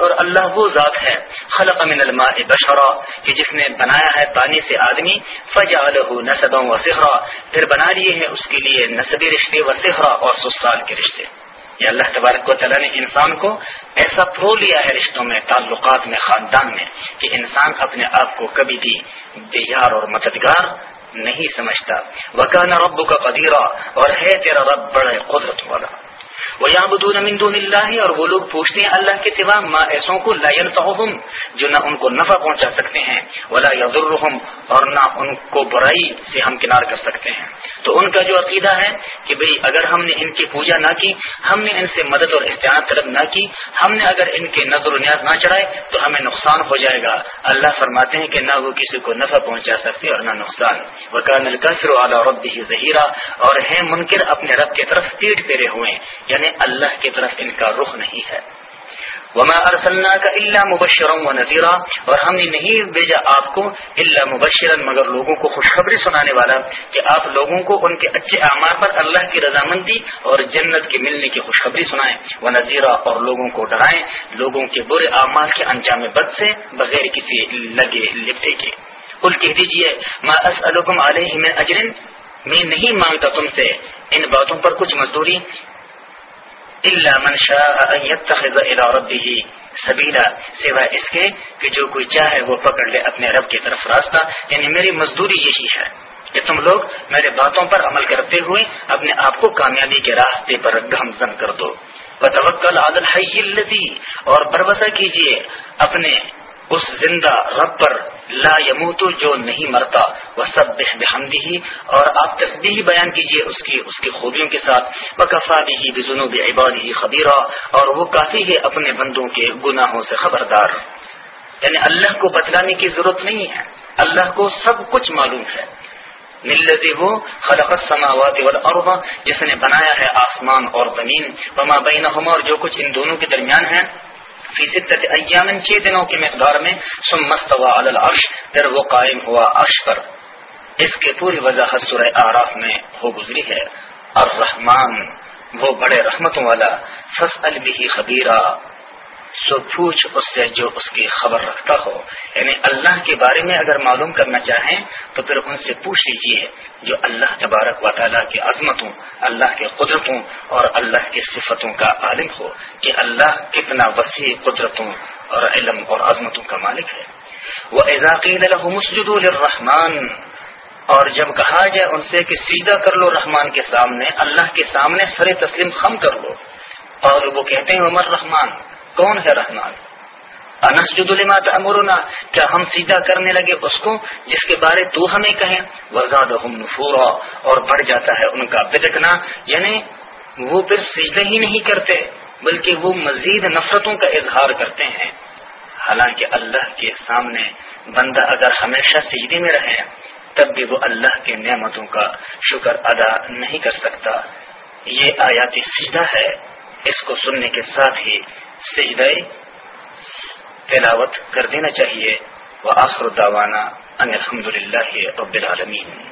اور اللہ وہ ذات ہے، خلق من الماء بشرا، کہ جس نے بنایا ہے پانی سے آدمی فجا نصبا و پھر بنا لیے ہیں اس کے لیے نصبی رشتے و اور سسرال کے رشتے۔ یہ اللہ تبارک و تعالیٰ نے انسان کو ایسا پرو لیا ہے رشتوں میں، تعلقات میں، خاندان میں، کہ انسان اپنے آپ کو کبھی بھی بے یار اور مددگار نہیں سمجھتا۔ وکان رب کا قدیرہ اور ہے تیرا رب بڑے قدرت والا۔ وہ یا بدون امین اللہ اور وہ لوگ پوچھتے ہیں اللہ کے سوا ما ایسوں کو لا ينفعهم جو نہ ان کو نفع پہنچا سکتے ہیں، ولا يضرهم اور نہ ان کو برائی سے ہم کنار کر سکتے ہیں۔ تو ان کا جو عقیدہ ہے کہ بھئی اگر ہم نے ان کی پوجا نہ کی، ہم نے ان سے مدد اور استعانت طلب نہ کی، ہم نے اگر ان کے نظر و نیاز نہ چڑھائے تو ہمیں نقصان ہو جائے گا۔ اللہ فرماتے ہیں کہ نہ وہ کسی کو نفع پہنچا سکتے اور نہ نقصان۔ وکان الکافر علی ربه ظہیرہ اور ہیں منکر اپنے رب کی طرف پیٹ پیرے ہوئے یعنی اللہ کی طرف ان کا رخ نہیں ہے۔ وما ارسلنا کا اللہ مبشرم و نذیرہ اور ہم نے نہیں بھیجا آپ کو اللہ مبشرن مگر لوگوں کو خوشخبری سنانے والا کہ آپ لوگوں کو ان کے اچھے اعمال پر اللہ کی رضامندی اور جنت کے ملنے کی خوشخبری سنائیں۔ وہ نذیرہ اور لوگوں کو ڈرائیں۔ لوگوں کے برے اعمال کے انجام بد سے بغیر کسی لگے لپٹے کے۔ کل کہہ دیجیے ما اسألکم علیہ من اجرن میں نہیں مانگتا تم سے ان باتوں پر کچھ مزدوری۔ اللہ منشا يتخذ ربه سبیلا سوائے اس کے کہ جو کوئی چاہے وہ پکڑ لے اپنے رب کی طرف راستہ۔ یعنی میری مزدوری یہی ہے کہ تم لوگ میرے باتوں پر عمل کرتے ہوئے اپنے آپ کو کامیابی کے راستے پر گمزن کر دو۔ بتوکل عادل الحی اور بھروسہ کیجیے اپنے اس زندہ رب پر لا یموت، جو نہیں مرتا۔ وہ سب بحمدی ہی اور آپ تصدیح بیان کیجیے اس کی اس کی خوبیوں کے ساتھ۔ بکفا بھی بزنوب عباد ہی خبیرہ اور وہ کافی ہے اپنے بندوں کے گناہوں سے خبردار۔ یعنی اللہ کو بتلانے کی ضرورت نہیں ہے۔ اللہ کو سب کچھ معلوم ہے۔ ملتی وہ خلق السماوات والارض جس نے بنایا ہے آسمان اور زمین۔ وما بینہما اور جو کچھ ان دونوں کے درمیان ہے فی ستت ایامن چھ دنوں کی مقدار میں سم مستوا علی العرش، پھر وہ قائم ہوا عرش پر۔ اس کے پوری وضاحت سورہ آراف میں ہو گزری ہے۔ الرحمن، وہ بڑے رحمتوں والا فصل بھی خبیرہ سو پوچھ اس سے جو اس کی خبر رکھتا ہو۔ یعنی اللہ کے بارے میں اگر معلوم کرنا چاہیں تو پھر ان سے پوچھ لیجیے جو اللہ تبارک و تعالیٰ کی عظمتوں، اللہ کے قدرتوں اور اللہ کی صفتوں کا عالم ہو کہ اللہ کتنا وسیع قدرتوں اور علم اور عظمتوں کا مالک ہے۔ وہ اضاقی مسجد الرحمان اور جب کہا جائے ان سے کہ سیدھا کر لو رحمان کے سامنے، اللہ کے سامنے سر تسلیم خم کر لو۔ اور وہ کہتے ہیں عمر رحمان کون ہے رحمان انسجد لما امرنا کیا ہم سیدھا کرنے لگے اس کو جس کے بارے تو ہمیں کہیں؟ وزاد نفورا، اور بڑھ جاتا ہے ان کا بدکنا یعنی وہ پھر سجدہ ہی نہیں کرتے، بلکہ وہ مزید نفرتوں کا اظہار کرتے ہیں۔ حالانکہ اللہ کے سامنے بندہ اگر ہمیشہ سجدے میں رہے، تب بھی وہ اللہ کے نعمتوں کا شکر ادا نہیں کر سکتا۔ یہ آیاتی سجدہ ہے، اس کو سننے کے ساتھ ہی سجدہ تلاوت کر دینا چاہیے۔ وہ آخر داوانہ ان الحمد للہ رب العالمین۔